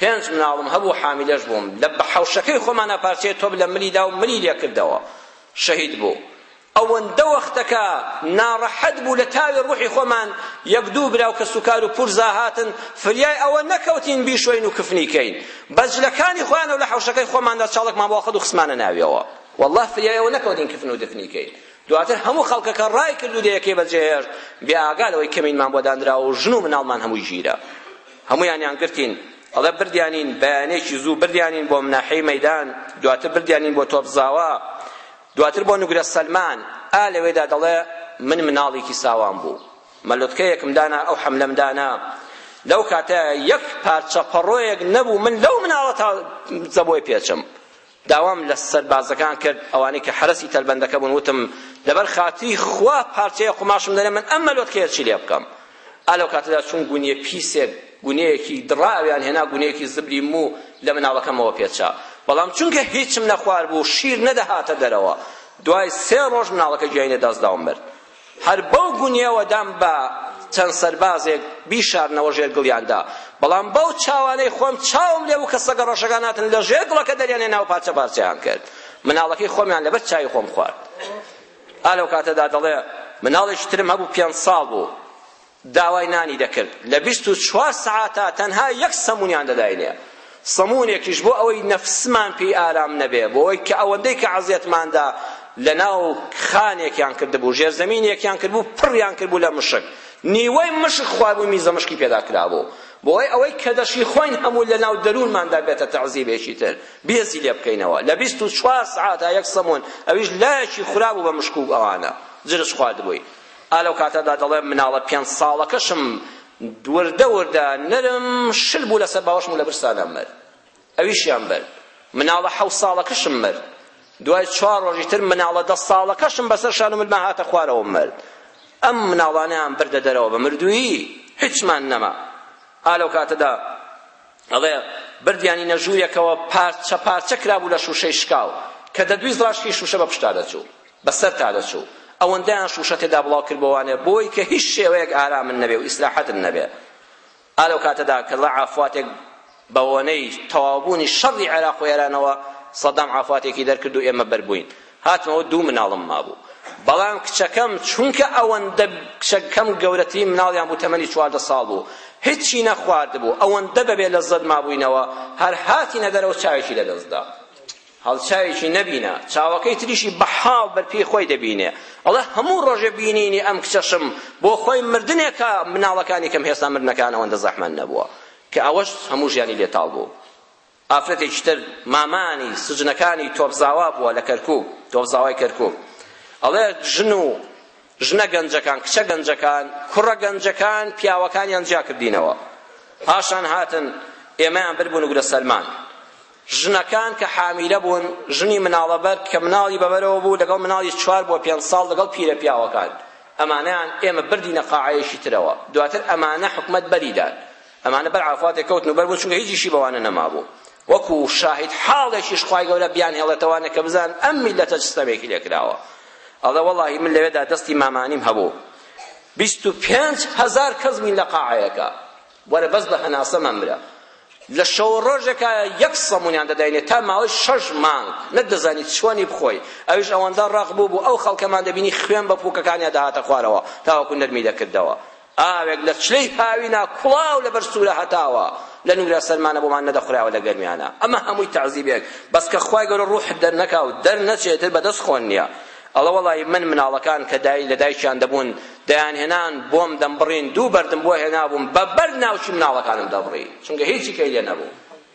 پێنج مناڵم هەبوو حامیلەش بووم لە بە حەوشەکەی خۆمانا پارچەیە تۆپ لە ملی دا و ملی لێ کردەوە شەهید بوو ئەوەندە وەختەکە ناڕەحەت بوو لە تاوێ ڕوحی خۆمان یەک دوو برا و کەسوکار و پورزا هاتن فریای ئەوە نەکەوتین بیشۆین و کفنی کەین بە جلەکانی خۆیانەوە لە حەوشەکەی خۆماندا چاڵێکمان بۆ خەد و خسمانە ناویەوە والله فریای ئەوە نەکەوتین کفن و دفنی کەین دواتر هەموو خەڵکەکە ڕای کرد و دەیەکەی بەجێهێشت بێئاگا لەوەی کەمینمان بۆ دانراوە و ژن و مناڵمان هەمووی ژیرە هەموویانیان گرتین، ئەڵێ بردیانین، بەیانێکی زوو بردیانین بۆ مناحەی مەیدان، دواتر بردیانین بۆ تۆپزاوا، دواتر بۆ نوگرە سەلمان، ئا لەوێدا دەڵێ من مناڵیکی ساوام بوو، مەلۆتکەیەکم دانا ئەو حەملەم دانا، لەو کاتە یەک پارچە پەڕۆیەک نەبوو من لەو مناڵە تازە بۆی پێچم، داوام لە سەربازەکان کرد ئەوانەی کە حەرەسی تەلبەندەکە بوون وتم لەبەر خاتری خوا پارچەیە قوماشم دەنێ من ئەم مەلۆتکەیە چی لێ بکەم ئا لەو کاتەدا چوون گونیە پیسێک گونەیەکی دڕاویان هێنا گونەیەکی زبری موو لە مناڵەکەمەوە پێچا بەڵام چونکە هیچم نەخواربوو شیر نەدەهاتە دەرەوە دوای سێ ڕۆژ مناڵەکە گیانی لەدەستدا و مرد هەر بەو گونیەوە دام بە چەند سەربازێک بیشارنەوە ژێر گڵیاندا، بەڵام بەو چاوانەی خۆم چاوم لێ بوو کە سەگە ڕەشەکان هاتن لە ژێر گڵەکە دەریان هێنا و پارچە پارچەیان کرد. مناڵەکەی خۆمیان لەبەر چاوی خۆم خوارد. ئا لەو کاتەدا دەڵێ مناڵێکی ترم هەبوو پێنج ساڵ بوو. داوای نانی دەکرد لە بیست و چوار سەعاتا تەنها یەک سەمونیان دەداینێ سەمونێکیش بۆ ئەوەی نەفسمان پێی ئارام نەبێ بۆ ئەوەی کە ئەوەندەی کە عەزیەتماندا لەناو خانێکیان کردبوو ژێرزەمینێکیان کردبوو پڕیان کردبوو لە مشک نیوەی مشک خوابووی میزە مشکی پێدا کرابوو بۆی ئەوەی کە دەشی خۆین هەموو لە ناو دەروونماندا بێتە تەعزیبێکی تر بێزی لێ بکەینەوە لە بیست و چوار سعاتا یەک سەمون ئەویش لایەکی خورابوو بە مشک و ئەوانە جرج خواردبووی ئا لەو کاتەدا دەڵێم مناڵە پێنج ساڵەکەشم وردە وردە نەرم شل بوو لەسەر باوەشم و لە برسانە مرد ئەویشیان برد مناڵە حەوت ساڵەکەشم مرد دوای چوار ڕۆژی تر مناڵە دە ساڵەکەشم بەسەر شان و ملما هاتە خوارەوە مرد ئەم مناڵانەیان بردە دەرەوە بە مردوویی هیچمان نەما ئا لەو کاتەدا ئەڵێ بردیانی نەژوورێکەوە پارچە پارچە کرابوو لە شوشەی شکاو کە دەدویست ڕاشکی شوشە بە پشتا دەچوو بەسەرتا دەچوو ئەوەندەیان شوشە تێدا بڵاو کرد بۆوانێ بۆی کە هیچ شێوەیەک ئارامن نەبێ و ئیسراحەتن نەبێ ئا لەوکاتەدا کە ڵە عافواتێک بەوەنەی تەواوبوونی شەڕی عێراق و ئێرانەوە سەدام عافواتێکی دەرکرد و ئێمە بەربووین هاتمەوە دوو مناڵم مابوو بەڵام کچەکەم چونکە ئەوەندە کچەکەم گەورەترین مناڵیان بوو تەمەنی چواردە ساڵ بوو هیچی نەخواردبوو ئەوەندە بەبێ لەزەت مابووینەوە هەر هاتینە دەرەوە چاوێکی لەدەستدا هەڵچاوێکی نەبینە، چاوەکەی تریشی بە حاڵ بەرپێی خۆی دەبینێ. ئەڵێ هەموو ڕۆژێ بینینی ئەم کچەشم بۆ خۆی مردنێکە، مناڵەکانی کەم هێستا مردنەکەیان ئەوەندە زەحمەت نەبووە. کە ئەوەش هەموو ژیانی لێ تاڵ بوو. ئافرەتێکی تر مامانی سجنەکانی تۆپزاوا بووە لە کەرکووک، تۆپزاوای کەرکووک. ئەڵێ ژن و ژنە گەنجەکان، کچە گەنجەکان، کوڕە گەنجەکان پیاوەکانیان جیا کردینەوە. پاشان هاتن ئێمەیان بردبوو نوگرە سەلمان. ژنەکان کە حامیلە بوون، ژنی مناڵە بەرد کە مناڵی بە بەرەوە بوو لەگەڵ مناڵی چوار بۆ پێنج ساڵ لەگەڵ پیرە پیاوەکان ئەمانەیان ئێمە بردینە قاعەیەکی ترەوە دواتر ئەمانە حکومەت بەری دان ئەمانە بەر عەرەفاتێ کەوتن و بەر بوون چونکە هیچ ئیشی بەوانە نەمابوو وەکو شاهید حاڵێکیش خوای گەورە بیانهێڵێتەوانە کە بزان ئەم میلەتە چ ستەمێکی لێکراوە ئەڵێ وەڵاهی من لەوێدا دەستی مامانیم هەبوو بیست و پێنج هەزار کەس بووین لە قاعەیەکە وەرە بەس بە هەناسە مەمرە. لە شەوو ڕۆژێکا یەک سەمونیان دەداینێ تا ماوەی شەش مانگ نەت دەزانی چۆنی بخۆی ئەویش ئەوەندە ڕەق بوو بوو ئەو خەڵکەمان دەبینی خوێن بە پوکەکانیا دەهاتە خوارەوە تاوەکو نەرمی دەکردەوە ئاوێک لە چلەی هاوینا کوڵاو لە بەر سورە هەتاوە لە نورا سەرمانە بۆمان نەدەخورایەوە لە گەرمیانە ئەمە هەمووی تەعزیبێک بەس کە خوای گەورە ڕوحت دەرنەکا و دەرنەچێتر بەدەست خۆن نیە ئەڵێ وەڵایی من مناڵەکان کە دای لە دایکیان دەبوون دەیانهێنان بۆم دەمبڕین دوو بەردم بۆ هێنابووم بە بەرد ناوکی مناڵەکانم دەبڕی چونکە هیچی کەی لێ نەبوو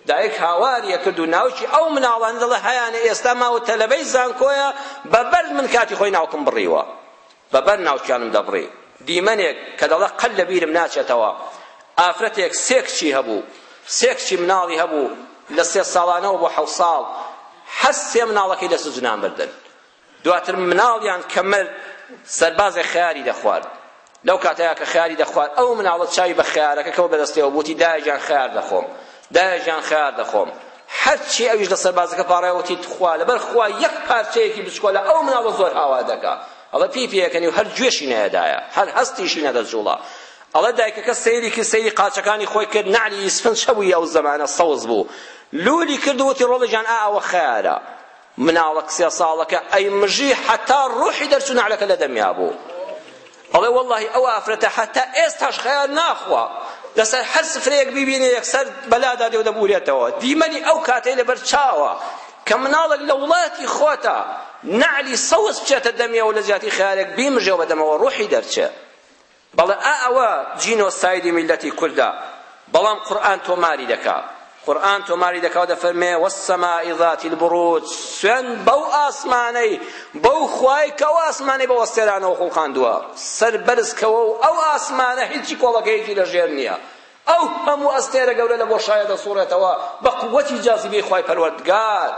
دایک هاواری کرد و ناوکی ئەو مناڵان دەڵێ هەیانە ئێستا ماوە تەلەبەی زانکۆیە بە بەرد من کاتی خۆی ناوکم بڕیوە بە بەر ناوکیانم دەبڕی دیمەنێک کە دەڵێ قەل لە بیرم ناچێتەوە ئافرەتێک سێ کچی هەبوو سێ کچی مناڵی هەبوو لە سێ ساڵانەوە بۆ حەوت ساڵ هەست سێ مناڵەکەی لە سجنان بردن دواتر مناڵیان کە مرد سەربازێک خەیاری دەخوارد لەو کاتەیە کە خەیاری دەخوارد ئەو مناڵە چاوی بە خەیارەکە کەەوە بەدەستەوە بوتی دایەجان خەیار دەخۆم دایەجان خەیار دەخۆم هەرچی ئەویش لە سەربازەکە پاڕێوەتی تخوا لەبەر خوا یەک پارچەیەکی بچکۆ لە ئەو مناڵە زۆر هاوا دەکا ئەڵە پێی پێەکەنی و هەر گوێشی نەیەدایە هەر هەستیشی نەدەجوڵا ئەڵە دایکەکە سەیری کرد سەیری قاچەکانی خۆی کرد نعلی ئیسفنج هەبووی ئەو زەمانە سەوز بوو لولی کرد وتی ڕۆڵەجان ئا ئەوە خەیارە مناڵک سێ ساڵەکە ئەیمژی حەتا ڕوحی دەرچوو نەعلەکە لە دەمیا بوو ئەڵێ واللهی ئەو ئافرەتە حەتا ئێستاش خەیار ناخوا لەسەر هەر سفرەیەک بیبینێ یەکسەر بەلادا دێ و دەبورێتەوە دیمەنی ئەو کاتەی لەبەر چاوە کە مناڵک لە وڵاتی خۆتە نەعلی سەوز بچێتە دەمێ و لە جیاتی خەیارێک بیمژێ و بەدەمەوە ڕوحی دەرچێ بەڵێ ئا ئەوە جینۆسایدی میللەتی کوردە بەڵام قورئان تۆماری دەکا قورئان تۆماری دەکا و دەفەرمێ والسماء ذات البروج سوێند بەو ئاسمانەی بەو خوای کە ئەو ئاسمانەی بە وەستێرانەوە خوڵقاندووە سەر بەرز کەوە و ئەو ئاسمانە هیچی کۆڵەکەیەکی لەژێر نییە ئەو هەموو ئەستێرە گەورە لە بۆشایە دەسوڕێتەوە بە قووەتی جازیبەی خوای پەروەردگار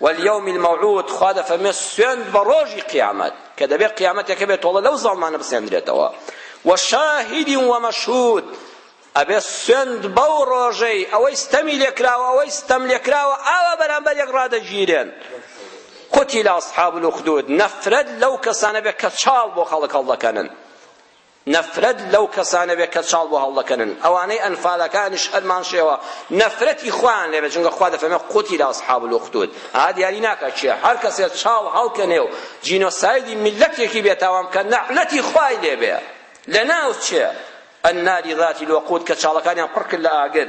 والیوم الموعود خوا دەفەرمێ سوێند بە ڕۆژی قیامەت کە دەبێ قیامەتێکە بێ تۆڵە لەو زاڵمانە بسێندرێتەوە وشاهد ومشهود ئەبێ سوێند بەو ڕۆژەی ئەوەی ستەمی لێکراوە ئەوەی ستەم لێکراوە ئاوا بەرامبەر یەک ڕادەگیرێن قتل أصحاب الأخدود نەفرەت لەو کەسانە بێ کە چاڵ بۆ خەڵک هەڵدەکەنن نەفرەت لەو کەسانە بێت کە چاڵ بۆ هەڵدەکەنن، ئەوانەی ئەنفالەکانیش هەرمان شێوە نەفرەتی خۆیان لێ بێت، چونکە خوا دەفەرمێت قتل اصحاب الاخدود، ئەها دیاری ناکا کێ، هەر کەسێ چاڵ هەڵکەنێ و جینۆسایدی میللەتێکی بێتاوان بکا نەعلەتی خوای لێ بێ، لەناو چێ، النار ذات الوقود، کە چاڵەکانیان پڕ کرد لە ئاگر.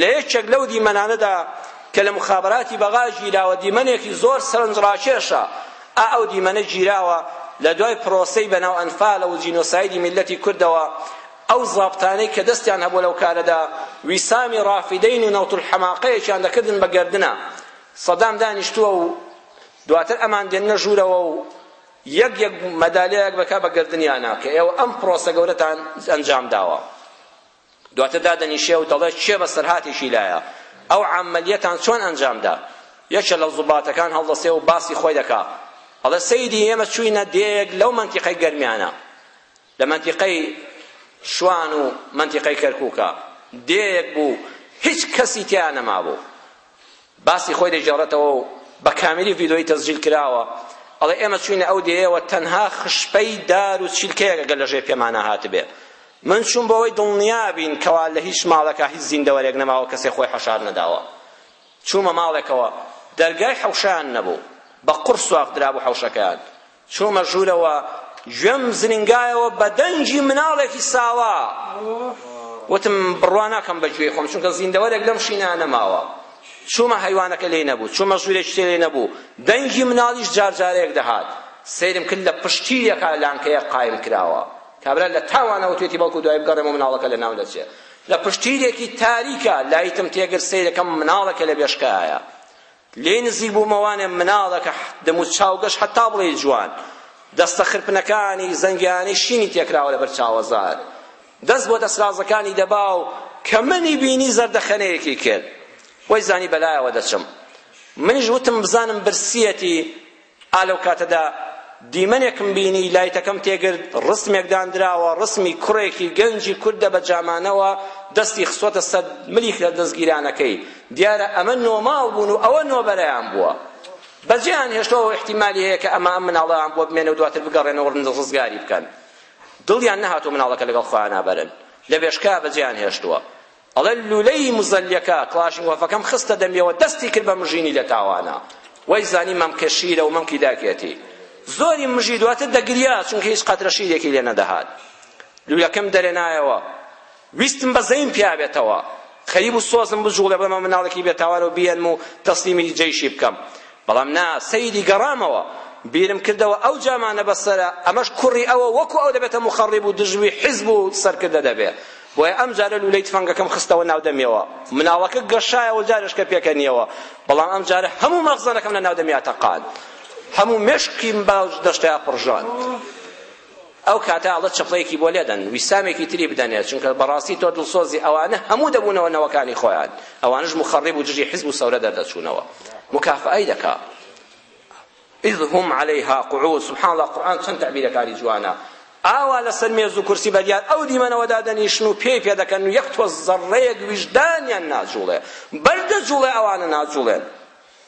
لە یەکێک لەو دیمەنانەدا کە لە موخابەراتی بەغا گیراوە دیمەنێکی زۆر سەرنجڕاکێشە ئا ئەو دیمەنە گیراوە لە دوای پرۆسەی بەناو ئەنفالە و جینۆسایدی میللەتی کوردەوە ئەو زابتانەی کە دەستیان هەبوو لەو کارەدا ویسامی ڕافیدەین و نەوت الحەماقەیەکیان دەکردن بە گەردنە سەدام دانیشتووە و دواتر ئەمان دێننە ژوورەوە و یەک یەک مەدالیایەک بەکا بە گەردنیانە کە ئێوە ئەم پرۆسە گەورەتان ئەنجام داوە دواتر دادەنیشێ و دەڵێ کێ بەسەرهاتێکی لایە ئەو عەمەلیەتان چۆن ئەنجامدا یەکێ لە زوباتەکان هەڵدەسێ و باسی خۆی دەکا ئەڵێ سەیدی ئێمە چووینە دێیەک لەو مەنتیقەی گەرمیانە لە مەنتیقەی شوان و مەنتیقەی کەرکووکە دێیەک بوو هیچ کەسی تیا نەمابوو باسی خۆی دەگێڕێتەوە و بە کامیلی ڤیدۆیی تەسجیل کراوە ئەڵێ ئێمە چوینە ئەو دێیەوە تەنها خشپەی دار و چیلکەیەک گەر لە ژێ پێمانا هاتبێ من چوم بۆ ئەوەی دڵنیا بین کەوا لە هیچ ماڵێکا هیچ زیندەوەرێک نەماوە کەسێ خۆی حەشار نەداوە چوومە ماڵێکەوە دەرگای حەوشەیان نەبوو بە قوڕ سواغ درابوو حەوشەکەیان چوومە ژوورەوە گوێم زرنگایەوە بە دەنگی مناڵێکی ساوا وتم بڕوا ناکەم بە گوێی خۆم چونکە زیندەوەرێک لەم شینە نەماوە چوومە حیوانەکە لێ نەبوو چوومە ژوورێکی تێ لێ نەبوو دەنگی مناڵیش جارجارەیەک دەهات سیرم کرد لە پشتیرێکا لانکەیە قایم کراوە کابرا لە تاوانەوە توێتی بەڵکو دوای بگەڕێم و مناڵەکە لە ناو دەچێت لە پشتیرێکی تاریکە لایتم تێگر سیرەکەم مناڵەکە لە بێشکایە لێی نزیک بوومەوانێ مناڵەکە دەموچاوگەش حەتا بڵێی جوان دەستە خرپنەکانی زەنگیانی شینی تێکراوە لەبەر چاوەزار دەست بۆ دەسرازەکانی دەبا و کە منی بینی زەردەخەنەیەکی کرد وەی زانی بەلایەوە دەچم منیش وتم بزانم برسیەتی ئا لەو کاتەدا دیمەنێکم بینی لایتەکەم تێگرت ڕسمێک داندراوە ڕسمی کوڕێکی گەنجی کوردە بە جامانەوە دەستی خستوەتە سەر ملی دەستگیرانەکەی دیارە ئەمە نۆماڵ بوون و ئەوە نۆبەرەیان بووە بەجێیان هێشتەوە احتیمالی هەیە کە ئەمە ئەم مناڵەیان بۆ بمێنە و دواتر بگەڕێنەوە ڕزگاری بکەن دڵیان نەهاتوو مناڵەکە لەگەڵ خۆیان نابەرن لە بێشکا بەجێیان هێشتووە ئەڵێ لولەی مزەلیەکە کڵاشنکۆفەکەم خستە دەمیەوە دەستی کرد بە مژینی لە تاوانە وای زانی مەمکە شیرە و مەمکی داکێتی زۆری مژی دواتر دەگریا چونکە هیچ قەترە شیرێکی لێ نەدەهات لولەکەم دەرێنایەوە ویستم بە زەین پیاوێتەوە خەریب و سۆزم بجوڵێ بڵێمە مناڵێکی بێتاوانە و بیەنم و تەسلیمی جەیشی بکەم بەڵام نا سەیری گەڕامەوە بیرم کردەوە ئەو جامانە بەسەرە ئەمەش کوڕی ئەوە وەکو ئەو دەبێتە مخەڕیب و دژوی حیزب و سەرکردە دەبێ بۆیە ئەم جارە لولەی تفەنگەکەم خستەوە ناو دەمیەوە مناڵەکە گەشایەوە جارێشکە پێکەنیەوە بەڵام ئەم جارە هەموو مەخزەنەکەم لە ناو دەمیا تەقاند هەموو مێشکیم باو دەشتەیا پڕژاند ئەو کاتە ئەڵێ چەپڵەیەکی بۆ لێدەن ویسامێکی تری بدەنێ چونکە بەڕاستی تۆ دڵسۆزی ئەوانە هەموو دەبوونەوە نەوەکانی خۆیان ئەوانش مخەڕیب و دژی حزب و سەورە دەردەچوونەوە مکافئەی دەکا إذ هم عليها قعود سبحان الله قورآن چەند تعبیرەکانی جوانە ئاوا لەسەر مێز و کورسی بەدیار ئەو دیمەنەوە دادەنیشن و پێی پێ دەکەن و یەک تۆز زەڕەیەک ویژدانیان ناجوڵێ بەردەجوڵێ ئەوانە ناجوڵێن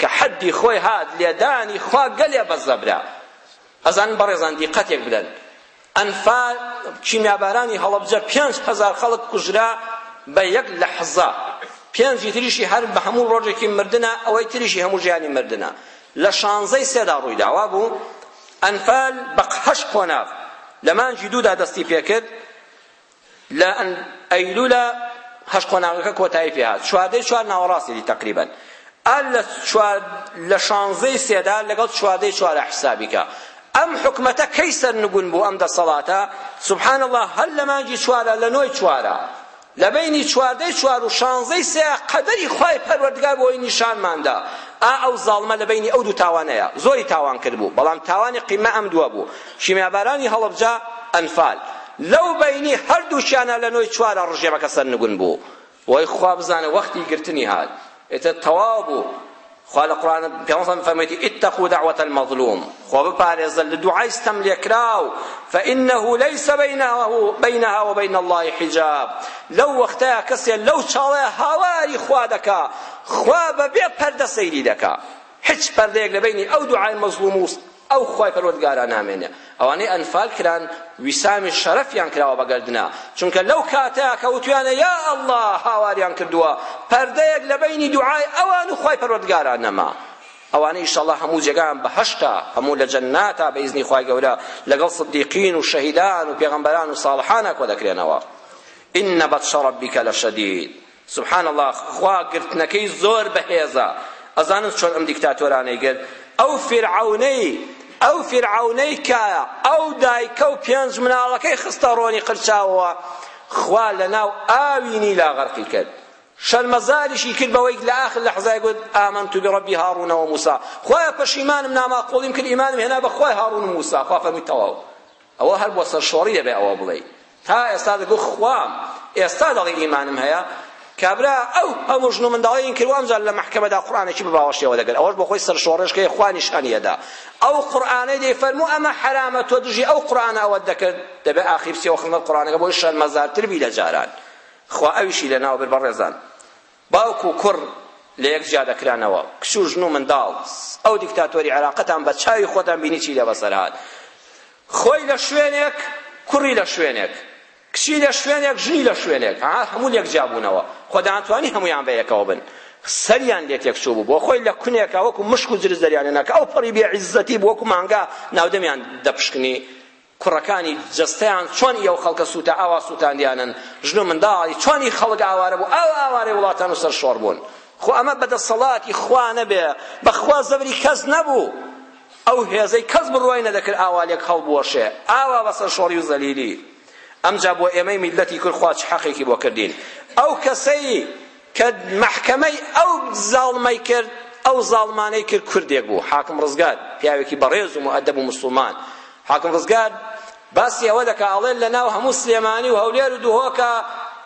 کە حەدی خۆی هات لێدانی خوا گەلێ بە زەبرە ئەزانن بەڕێزان دیقەتێک بدەن ئەنفال کیمیابارانی هەڵەبجە پێنج هەزار خەڵک کوژرا بە یەک لەحزە پێنجی تریشی هەر بە هەموو ڕۆژێکی مردنە ئەوەی تریشی هەموو ژیانی مردنە لە شانزەی سێدا ڕووی داوا بوو ئەنفال بە هەشت قۆناغ لە مانجی دوودا دەستی پێکرد لە ئەیلوولە هەشت قۆناغەکە کۆتایی پێهات چواردەی چوار ناوەڕاستێتی تقریبا ئا لە چوار لە شانزەی سێدا لەگەڵ چواردەی چوارە حسابیکە ئەم حکومەتە کەی سەرنگون بوو ئەم دەسەڵاتە سبحان الله هەر لە مانگی چوارە لە نۆی چوارە لە بینی چواردەی چوار و شانزەی سێ قەدەری خوای پەروەردگار بۆی نیشانماندا ئا ئەو زاڵمە لە بینی ئەو دوو تاوانەیە زۆری تاوان کرد بوو بەڵام تاوانی قیمە ئەم دووە بوو کیمیابارانی هەڵەبجە، ئەنفال، لەو بەینی هەردووکیانا لە نۆی چوارا ڕژێمەکە سەرنگون بوو. وەی خوا بزانە وەختی گرتنی هات ئیتر تەواو بوو خوا لە قورئان پێغەمبەر سەڵ فەرموویەتی اتقوا دعوة المظلوم خۆ بپارێزە لە دوعای ستەم لێکراو فإنه ليس بينه بينها وبين الله حجاب لەو وەختەیە کەسێ لەو چاڵەیە هاواری خوا دەکا خوا بەبێ پەردە سەیری دەکا هیچ پەردەیەک لە بەینی ئەو دوعای مەزڵوم و ئەو خوای پەروەردگارا نامێنێ ئەوانەی ئەنفال کران ویسامی شەرەفیان کراوە بە گەردنا چونکە لەو کاتە کە وتویانە یا ئەڵڵا هاواریان کردووە پەردەیەک لە بەینی دوعای ئەوان و خوای پەروەردگارا نەما ئەوانە ئیشەڵا هەموو جێگایان بەهەشتە هەموو لە جەنناتە بە ئیزنی خوای گەورە لەگەڵ صدیقین و شەهیدان و پێغەمبەران و ساڵحانە کۆ دەکرێنەوە ئین بەطش ربک لشدید سبحان اللە خوا گرتنەکەی زۆر بەهێزە ئەزانن چۆن ئەم دیکتاتۆرانەی گرت ئەو فیرعەونەی ئەو فیرعەونەی کە ئەو دایکە و پێنج مناڵەکەی خستە ڕۆنی قرچاوەوە خوا لەناو ئاوی نیلا غەرقی کرد شەرمەزاریشی کرد بەوەی لە ئاخر لە حەزای گوت ئامنت بڕبی هاڕونە و موسا خوایە پەشیمانم ناماقوڵیم کرد ئیمانم هێنا بە خوای هاڕون و موسا خوا فەرمی تەواو ئەوە هەر بۆ سەرشۆڕی دەبێ ئەوە بڵێی تا ئێستا دە گو خوام ئێستا دەڵی ئیمانم هەیە کابرا ئەو هەموو ژن و منداڵەیین کرد وامزان لە مەحکەمەدا قورئانێکی بە باوەشیەوە دەگەر ئەوەش بۆ خۆی سەرشۆڕێشکەیە خوا نیشانی ئەدا ئەو قورئانەی دەی فەرموو ئەمە حەرامە تۆ دژی ئەو قورئانە ئەوەت دەکرد دەبێ ئاخیر بچیەوە خزمەت قورئانەکە بۆی شەرمەزارتر بی لە جاران خوا ئەویشی لەناو بەر بەڕێزان باوک و کوڕ لە یەک جیا دەکرانەوە، کچ و ژن و منداڵ، ئەو دیکتاتۆری عێراقەتان بە چاوی خۆتان بینی چی لێ بەسەر هات، خۆی لە شوێنێک، کوڕی لە شوێنێک، کچی لە شوێنێک، ژنی لە شوێنێک، ها هەموو لێک جیا بوونەوە، خۆ دەیانتوانی هەموویان بە یەکەوە بن، سەریان لێ تێک چووبوو، بۆ خۆی لە کونێکا وەکوو مشک و جرج دەریان هێنا، کە ئەو پەڕی بێ عیززەتی بوو وەکوو مانگا ناودەمیان دەپشکنی، کوڕەکانی جەستەیان چۆن یەو خەڵکە سووتا ئاوا سووتاندیانن ژن و منداڵی چۆن ی خەڵک ئاوارە بوو ئاوا ئاوارەی وڵاتان و سەر شۆڕ بوون خۆ ئەمە بەدەسەڵاتی خوا نەبێ بەخوا زەبری کەس نەبوو ئەو هێزەی کەس بڕوای نەدەکرد ئاوا لێک هەڵبوەشێ ئاوا بە سەرشۆڕی و زەلیلی ئەمجا بۆ ئێمەی میللەتی کورد خوا چ حەقێکی بۆ کردین ئەو کەسەی کە مەحکەمەی ئەو زاڵمەی کرد ئەو زاڵمانەی کرد کوردێک بوو حاکم ڕزگار پیاوێکی بەڕێز و مؤدەب و مسوڵمان حاکم ڕزگار باسی ئەوە دەکا ئەڵێن لە ناو هەموو سلێمانی و هەولێر و دهۆکە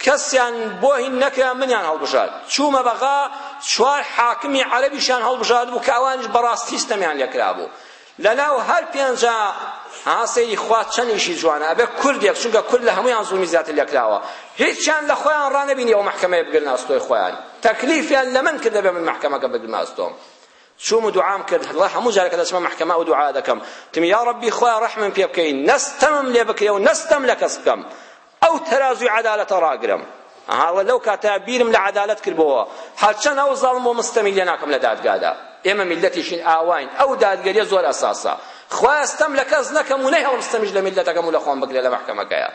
کەسیان بۆ هین نەکرا منیان هەڵبژارد چوومە بەغا چوار حاکمی عەرەبیشان هەڵبژارد بوو کە ئەوانیش بەڕاستی ستەمیان لێکرابوو لەناو هەر پێنجا ها سەیری خوا چەند ئیشی جوانە ئەبێ کوردێک چونکە کورد لە هەمویان زوڵمی زیاتر لێکراوە هیچیان لە خۆیان ڕانەبینی ئەو محکمەیە بگرن ئەستۆی خۆیان تەکلیفیان لە من کردە بێ من محکمەکە بگرم ئەستۆم چوم و دوعام کرد هەڵڵا هەموو جارێکە دەچمە محکمە ئەو دوعا دەکەم تم یا ڕەبی خۆیان ڕەحمم پێ بکەین نەستەمم لێ بکرێ و نەستەم لە کەس بکەم ئەو تەرازووی عەدالەتە ڕاگرم. ئەها وە لەو کاتەیا بیرم لە عەدالەت کردبۆوە. هەرچەند ئەو زاڵم و من ستەمی لێ ناکەم لە دادگادا. ئێمە میللەتێکین ئاواین. ئەو دادگەریە زۆر ئەساسە. خوایە ستەم لە کەس نەکەم و نەهێڵم ستەمیش لە میللەتەکەم و لە خۆم بکرێ لە مەحکەمەکەیا.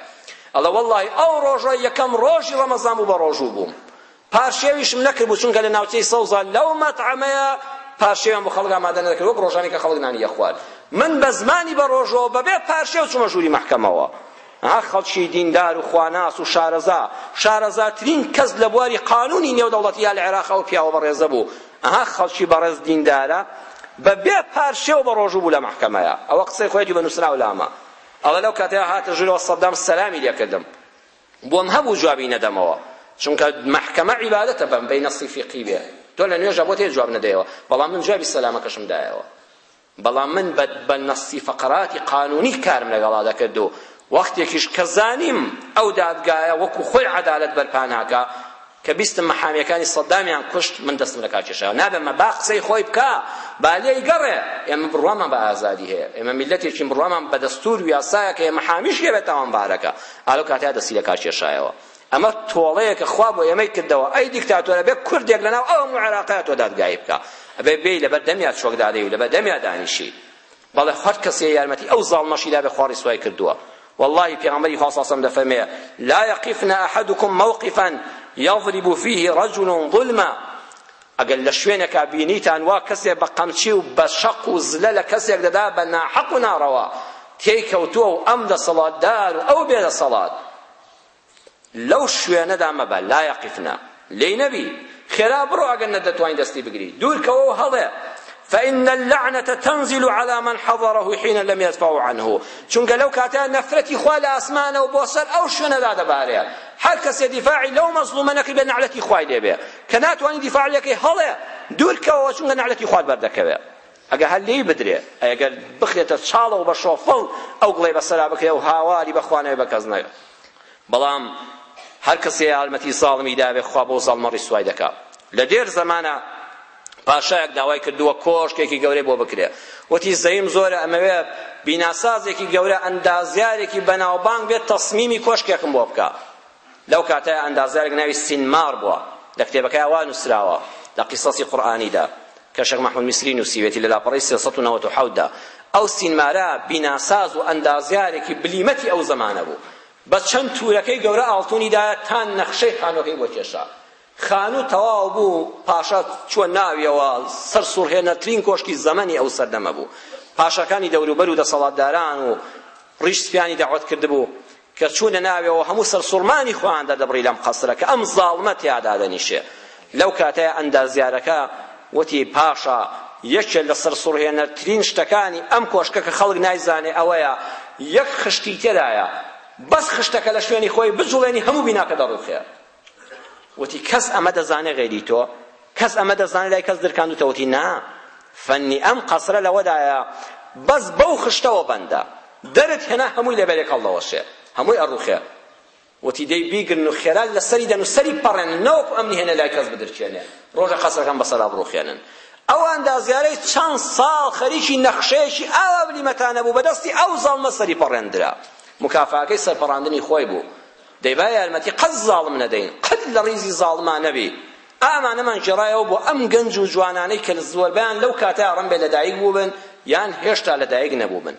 ئەڵێ وەڵڵاهی ئەو ڕۆژە یەکەم ڕۆژی ڕەمەزان بوو بە ڕۆژوو بووم. پارشێویشم نەکردبوو چونکە لە ناوچەی سەوزە لەو مەتعەمەیە پارشێویان بۆ خەڵک ئامادە نەدەکرد وەک ڕۆژانی کە خەڵک نانی ئەخوارد من بە زمانی بەڕۆژەوە بەبێ پارشێو چوومە ژووری مەحکەمەوە ها خەڵکی دیندار و خواناس و شارەزا شارەزاترین کەس لە بواری قانونی نێودەوڵەتی یا لە عێراق ئەو پیاوە بەڕێزە بوو ئەها خەڵکی بەڕێز دیندارە بە بێ پارشێو بە ڕۆژوو بوو لە مەحکەمەیە ئەوە قسەی خۆیەتی بە نووسراو لامە ئەڵە لەو کاتەیە هاتە ژوورەوە سەدام سەلامی لێکردم بۆم هەبوو جوابی نەدەمەوە چونکە مەحکەمە عیبادەتە بەم بەی نەسی فیقی بێ تۆ لە نوێژە بۆ تێ جواب نەدەیەوە بەڵام من جوابی سەلامەکەشم دایەوە بەڵام من بە نەسی فەقەراتی قانونی کارم لەگەڵا دەکرد و وەختێکیش کە زانیم ئەو دادگایە وەکو خۆی عەدالەت بەرپا ناکا کە بیستم مەحامیەکانی سەدامیان کوشت من دەستم لە کار کێشاوە نابێمە با قسەی خۆی بکا با لێی گەڕێ ئێمە بڕوامان بە ئازادی هەیە ئێمە میلەتێکین بڕوامان بە دەستور و یاسایەک هەیە مەحامیش لێ بێ تاوانبارەکە ئالەو کاتەیا دەستی لە کار کێشایەوە ئەمە تۆڵەیەکە خوا بۆ ئێمەی کردەوە ئەی دیکتاتۆرە بێ کوردێک لەناو ئەو هەموو عێراقەیە تۆ دادگایی بکە ئەبێ بێی لەبەر دەمیا چۆکدادەی و لەبەر دەمیا دانیشی بەڵێ هەر کەسێ یارمەتی ئەو زاڵمەشی دابێ خوا ڕیسوای کردووە وەڵاهی پێغەمبەری خوا صلی اللە علیه و سلم دەفەرمێ لا یقفن احدکم موقفا یضرب فیه رجل ظلما ئەگەر لە شوێنێکا بینیتان وا کەسێ بە قەمچی و بە شەق و زلە لە کەسێک دەدا بە ناحەق و ناڕەوا تێی کەوتووە و ئەم دەسەڵاتدار و ئەو بێدەسەڵات لەو شوێنەدا مەبە لا یقفنا لێی نەبی خێرا بڕۆ ئەگەر نەدەتوانی دەستی بگری دوورکەوە و هەڵێ فإن اللعنة تنزل على من حضره حين لم يدفعوا عنه چونکە لەو کاتە نەفرەتی خوا لە ئاسمانەوە بۆ سەر ئەو شوێنەدا دەبارێ هەر کەسێ دیفاعی لەو مەزڵومە نەکرد بە نەعلەتی خوای لێبێ کە ناتوانانی دیفاع لێکەی هەڵێ دوورکەوە چونکە نەعلەتی خوات بەردەکەوێ ئەگە هەر لێی بدرێ، ئەی ئەگەر بخرێتە چاڵەوە بە شۆفڵ ئەو گڵەی بەسەرا بکرێ و هاواری بە خوا نەبێ بە کەس نەگا. بەڵام هەر کەس یالمەتی زاڵمی دابێ خوا بەو زاڵمە ڕیسوای دەکا. لە دێر زەمانە پاشایەک داوای کردووە کۆشکێکی گەورەی بۆ بکرێ. وتی زەیم زۆرە ئەمەوێ بیناسازێکی گەورە ئەندازیارێکی بەناوبانگ بێت تەسمیمی کۆشکێکم بۆ بکا. لەو کاتەیا ئەندازیارێک ناوی سینمار بووە لە کتێبەکەیا وا نووسراوە لە قیسەسی قورئانیدا کە شێخ مەحمود میسری نووسیوێتی لە لاپەڕەی سێ سەد و نەوەد و حەوت دا ئەو سینمارە بیناساز و ئەندازیارێکی بلیمەتی ئەو زەمانە بوو بە چەند تورەکەی گەورە ئاڵتونی دایە تا نەخشەی خانوەکەی بۆ کێشا خانوو تەواو بوو پاشا چووە ناویەوە سەر سوڕهێنەرترین کۆشکی زەمەنی ئەو سەردەمە بوو پاشاکانی دەوروبەر و دەسەڵاتداران و ڕیش سپیانی داوەت کردبوو کە چوونە ناوێەوە هەموو سەرسوڕمانی خۆیان دەردەبڕی لەم قەسرە کە ئەم زاڵمە تیا دادەنیشێ لەو کاتەیە ئەندازیارەکە وتی پاشا یەکێ لە سەرسوڕهێنەرترین شتەکانی ئەم کۆشکە کە خەڵک نایزانێ ئەوەیە یەک خشتی تێدایە بەس خشتەکە لە شوێنی خۆی بجوڵێنی هەموو بیناکە دەڕوخێ وتی، کەس ئەمە دەزانێ غەیری تۆ؟ کەس ئەمە دەزانێ لای کەس درکاندووتەوە؟ وتی، نا، فەنی ئەم قەسرە لەوەدایە بەس بەو خشتەوە بەندە، دەرت هێنا هەمووی لەبەرێک هەڵدەوەشێ، هەمووی ئەڕووخێ. وتی، دەی بیگرن و خێرا لەسەری دەن و سەری بپەڕێنن، نەوەکو ئەم نهێنیە لای کەس بدرکێنێ، ڕۆژێ قەسرەکەم بەسەرا بڕووخێنن. ئەو ئەندازیارەی چەند ساڵ خەریکی نەخشەیەکی ئاوا بلیمەتانە بوو، بەدەستی ئەو زەڵمە سەریپەڕێندرا. موکافائەکەی سەرپەڕاندنی خۆی بوو. دەی با یارمەتی قەت زاڵم نەدەین قەت لە ڕیزی زاڵما نەبی ئا ئەمانەمان گێڕایەوە بۆ ئەم گەنج و جوانانەی کە زۆربەیان لەو کاتە ڕەنبێ لەدایک بووبن یان هێشتا لەدایک نەبووبن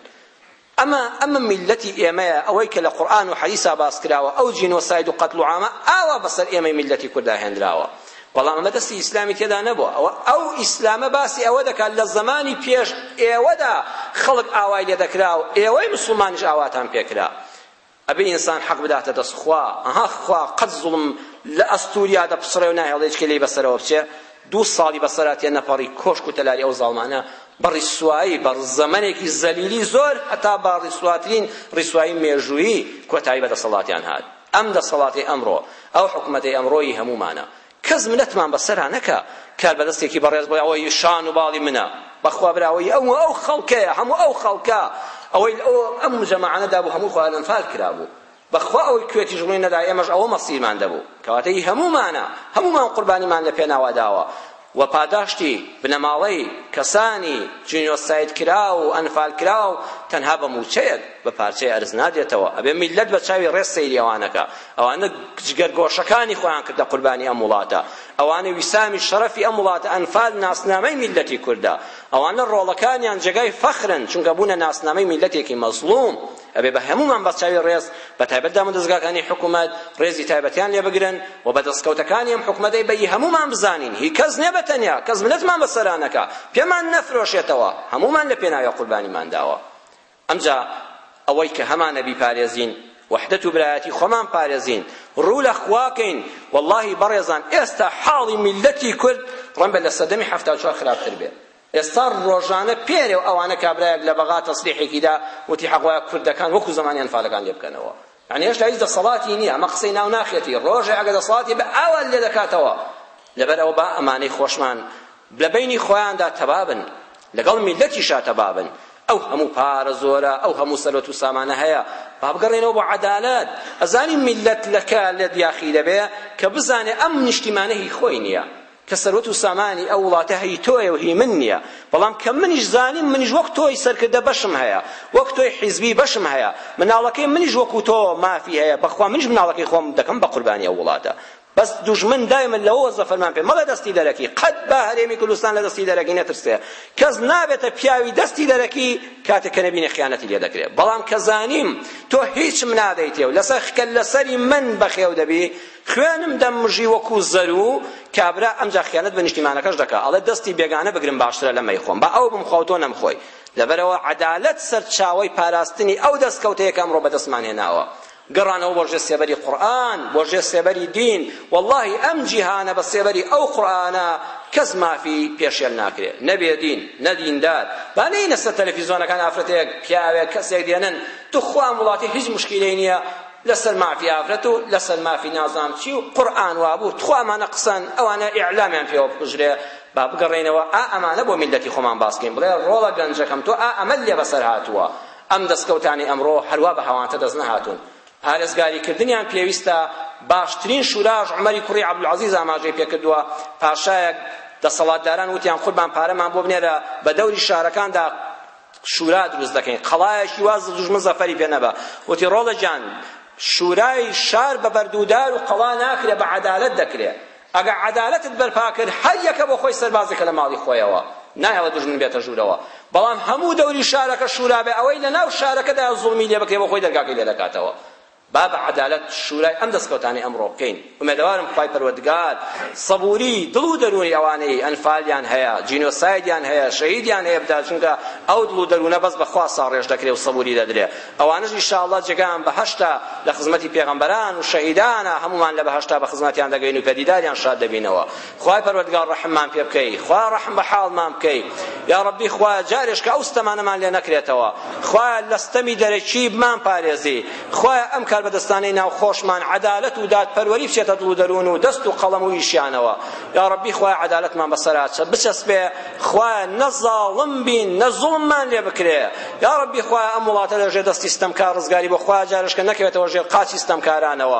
ئەمە ئەمە میلەتی ئێمەیە ئەوەی کە لە قورئان و حەدیسا باس کراوە ئەو جینۆساید و قەتل و عامە ئاوا بەسەر ئێمەی میلەتی کوردا هێنراوە بەڵام ئەمە دەستی ئیسلامی تێدا نەبووە ئەوە ئەو ئیسلامە باسی ئەوە دەکات لە زمانی پێش ئێوەدا خەڵک ئاوای لێ دەکرا و ئێوەی مسلمانیش ئاواتان پێکرا ئەبێ ئینسان حەق بداتە دەست خوا ئەها خوا قەت زوڵم لە ئەستوریا دەپچڕێ و ناهێڵێ هیچ کێ لێی بەسەرەوە بچێ دوو ساڵی بەسەرا تێ نەپەڕی کۆشک و تەلاری ئەو زاڵمانە بە ڕیسوایی بە زەمەنێکی زەلیلی زۆر هەتا بە ڕیسواترین ڕیسوایی مێژوویی کۆتایی بە دەسەڵاتیان هات ئەم دەسەڵاتەی ئەمڕۆ ئەو حکومەتەی ئەمڕۆیی هەموومانە کەس منەتمان بەسەرا نەکا کاربەدەستێکی بەڕێز بڵێ ئەوە ی شان و باڵی منە بەخوا برا ئەوەی ئەو ئەو خەڵکەیە هەموو ئەو خەڵکە ئەوەی ئەو ئەم مجەمەعانە دابوو هەموو خوا لەنفال کرابوو بەخوا ئەوەی کوێتیش بڵێ نەدا ئێمەش ئەوە مەسیرمان دەبوو کەواتە ی هەموومانە هەموومان قوربانیمان لە پێناوا داوە و پاداشتی بنەماڵەی کەسانی جینۆساید کراو و ئەنفال کراو تەنها بە مووچەیەک بە پارچەی ئەرز نادێتەوە ئەبێ میللەت بە چاوی ڕێز سەیری ئەوانەکە ئەوانە جگەر گۆشەکانی خۆیان کردە قوربانی ئەم وڵاتە ئەوانە ویسامی شەرەفی ئەم وڵاتە ئەنفال ناسنامەی میلەتی کوردە ئەوانە ڕۆڵەکانیان جێگای فەخرن چونکە بوونە ناسنامەی میلەتێکی مەزڵوم ئەبێ بە هەموومان بە چاوی ڕێز بە تایبەت دامودەزگاکانی حکوومەت ڕێزی تایبەتیان لێ بگرن و بە دەستکەوتەکانی ئەم حکوومەتەی بە هەموومان بزانین هی کەس نییە بە تەنیا کەس منەتمان بەسەرانەکە پێمان نەفرۆشێتەوە هەموومان لە پێناوی قوربانیمان داوە ئەمجا ئەوەی کە هەمانە بیپارێزین وحدەت و برایەتی خۆمان پارێزین ڕوو لە خواکەین واللهی بەڕێزان ئێستا حاڵی میلەتی کورد ڕەنبە لە سەدەمی حەفتا و چوار خراپتر بێ ئێستا ڕۆژانە پێرێ و ئەوانە کابرایەک لە بەغا تەسریحێکی دا وتی حەقوایە کوردەکان وەکو زەمانی ئەنفالەکان لێ بکەنەوە یانی هێشتا هیچ دەسەڵاتی نیە ئەمە قسەی ناو ناخێتی ڕۆژێ ئەگە دەسەڵاتی بە ئاوا لێ دەکاتەوە لەبەر ئەوە با ئەمانەی خۆشمان لە بینی خۆیاندا تەبابن لەگەڵ میلەتیشا تەبابن ئەو هەموو پارە زۆرە ئەو هەموو سەرۆت و سامانە هەیە با بگەڕێنەوە بۆ عەدالەت ئەزانی میلەت لەکە لە دیاخی دەبێ کە بزانێ ئەم نیشتیمانە هی خۆی نییە کە سەروەت و سامانی ئەو وڵاتە هەی تۆیە و هی من نییە، بەڵام کە منیش زانیم منیش وەک تۆی سەرکردە بەشم هەیە، وەک تۆی حیزبی بەشم هەیە، مناڵەکەی منیش وەکو تۆ مافی هەیە، بەخوا منیش مناڵەکەی خۆم دەکەم بە قوربانی ئەو وڵاتە. بەس دوژمن دایمە لەوەوە زەفەرمان پێ مەڵێ دەستی دەرەکی، قەت با هەرێمی کوردستان لە دەستی دەرەکی نەترسێ، کەس نابێتە پیاوی دەستی دەرەکی کاتێ کە نەبینێ خیانەتی لێ دەکرێ، بەڵام کە زانیم تۆ هیچم نادەیتێ و لەسەر کەللەسەری من بەخێو دەبی، خوێنم دەم مژی وەکو زەرو کابرا ئەمجا خیانەت بە نیشتیمانەکەش دەکا ئەڵێ دەستی بێگانە بگرم باشترە لە مەی خۆم با ئەو بم خۆ تۆ نەم خۆی لەبەرەوە عەدالەت سەرچاوەی پاراستنی ئەو دەستکەوتەیە کە ئەمڕۆ بەدەستمان هێناوە گەڕانەوە بۆ ژێ سێبەری قورئان بۆ ژێ سێبەری دین واللهی ئەم جیهانە بە سێبەری ئەو قورئانە کەس مافی پێشێل ناکرێ نەبێ دین نەدیندار با نینە سەر تەلەفیزۆنەکان ئافرەتێک پیاوێک کەسێک دێنن توخوا ئەم وڵاتی هیچ مشکیلەی نییە لەسەر مافی ئافرەت و لەسەر مافی نازانم چی و قورئان وابوو تخوا ئەمانە قسەن ئەوانە ئیعلامیان پێوە بکوژرێ با بگەڕێینەوە ئا ئەمانە بۆ میللەتی خۆمان باس کەین بڵێ ڕۆڵە گەنجەکەم تۆ ئا ئەمەت لێ بەسەر هاتووە ئەم دەستکەوتانی ئەمڕۆ هەروا بە هەوانتە دەست نەهاتوون پارێزگاریکردنیان پێویستە باشترین شوراش عمەری کوڕی عەبدولعەزیز ئاماژەی پێکردووە پاشایەک دەسەڵاتداران وتیان قوربان پارەمان بۆ بنێرە بە دەوری شارەکاندا شورا دروست دەکەین قەڵایەکی واز دژمن زەفەری پێ نەبا وتی ڕۆڵە جان شورای شار بە بەردودار و قەڵا ناکرێ بە عەدالەت دەکرێ ئەگە عەدالەتت بەرپا کرد هەر یەکە بۆ خۆی سەربازێکە لە ماڵی خۆیەوە نایەڵە دژمن بێتە ژوورەوە بەڵام هەموو دەوری شارەکە شورا بێ ئەوەی لە ناو شارەکەدا زوڵمی لێ بکرێ بۆ خۆی دەرگاکەی لێ دەکاتەوە با بە عەدالەت شورای ئەم دەستکەوتانەی ئەمڕۆ بکەین. ئومێدەوارم خوای پەروەردگار سەبووری دڵ و دەروونی ئەوانەی ئەنفالیان هەیە، جینۆسایدیان هەیە، شەهیدیان هەیە بدات، چونکە ئەو دڵ و دەروونە بەس بە خوا ساڕێژ دەکرێ و سەبووری دەدرێ. ئەوانەش ان شاء اللە جێگایان بەهەشتە لە خزمەتی پێغەمبەران و شەهیدانە، هەموومان لە بەهەشتا بە خزمەتیان دەگەین و پێدیداریان شاد دەبینەوە. خوای پەروەردگار ڕەحممان پێ بکەی خوایە ڕەحم بە حاڵمان بکەی یا ڕەبی خوایە جارێش کە ئەو ستەمانەمان لێ نەکرێتەوە خوایە لە ستەمی دەرەکی بمانپارێزی خوایە ئەم کاربەدەستانەی ناوخۆشمان عەدالەت و دادپەروەری بچێتە دڵ و دەروون و دەست و قەڵەم و ئیشیانەوە یا ڕەبی خوایە عەدالەتمان بەسەرا بچەسپێ خوایە نە زاڵم بین نە زوڵممان لێ بکرێ یا ڕەبی خوایە ئەم وڵاتە لە ژێر دەستی ستەمکار ڕزگاری بۆ خوایە جارێش کە نەکەوێتەوە ژێر قاچی ستەمکارانەوە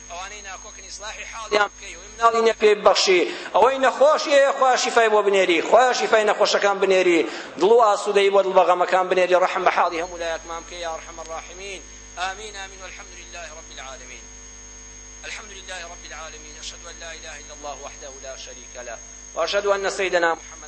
ئەوانەی ناکۆکن ئیسلاحی حاڵیان بکەی ئەوەی مناڵی نیە پێی ببەخشی ئەوەی نەخۆشی هەیە خوا شیفای بۆ بنێری خوا شیفای نەخۆشەکان بنێری دڵ و ئاسوودەی بۆ دڵ بە غەمەکان بنێری ڕەحم بە حاڵی هەموو لایەکمان بکەی یا ڕحم الراحمین آمین آمین والحمد لله رب العالمین الحمد لله رب العالمين أشهد أن لا إله إلا الله وحده لا شريك له وأشهد أن سيدنا محمد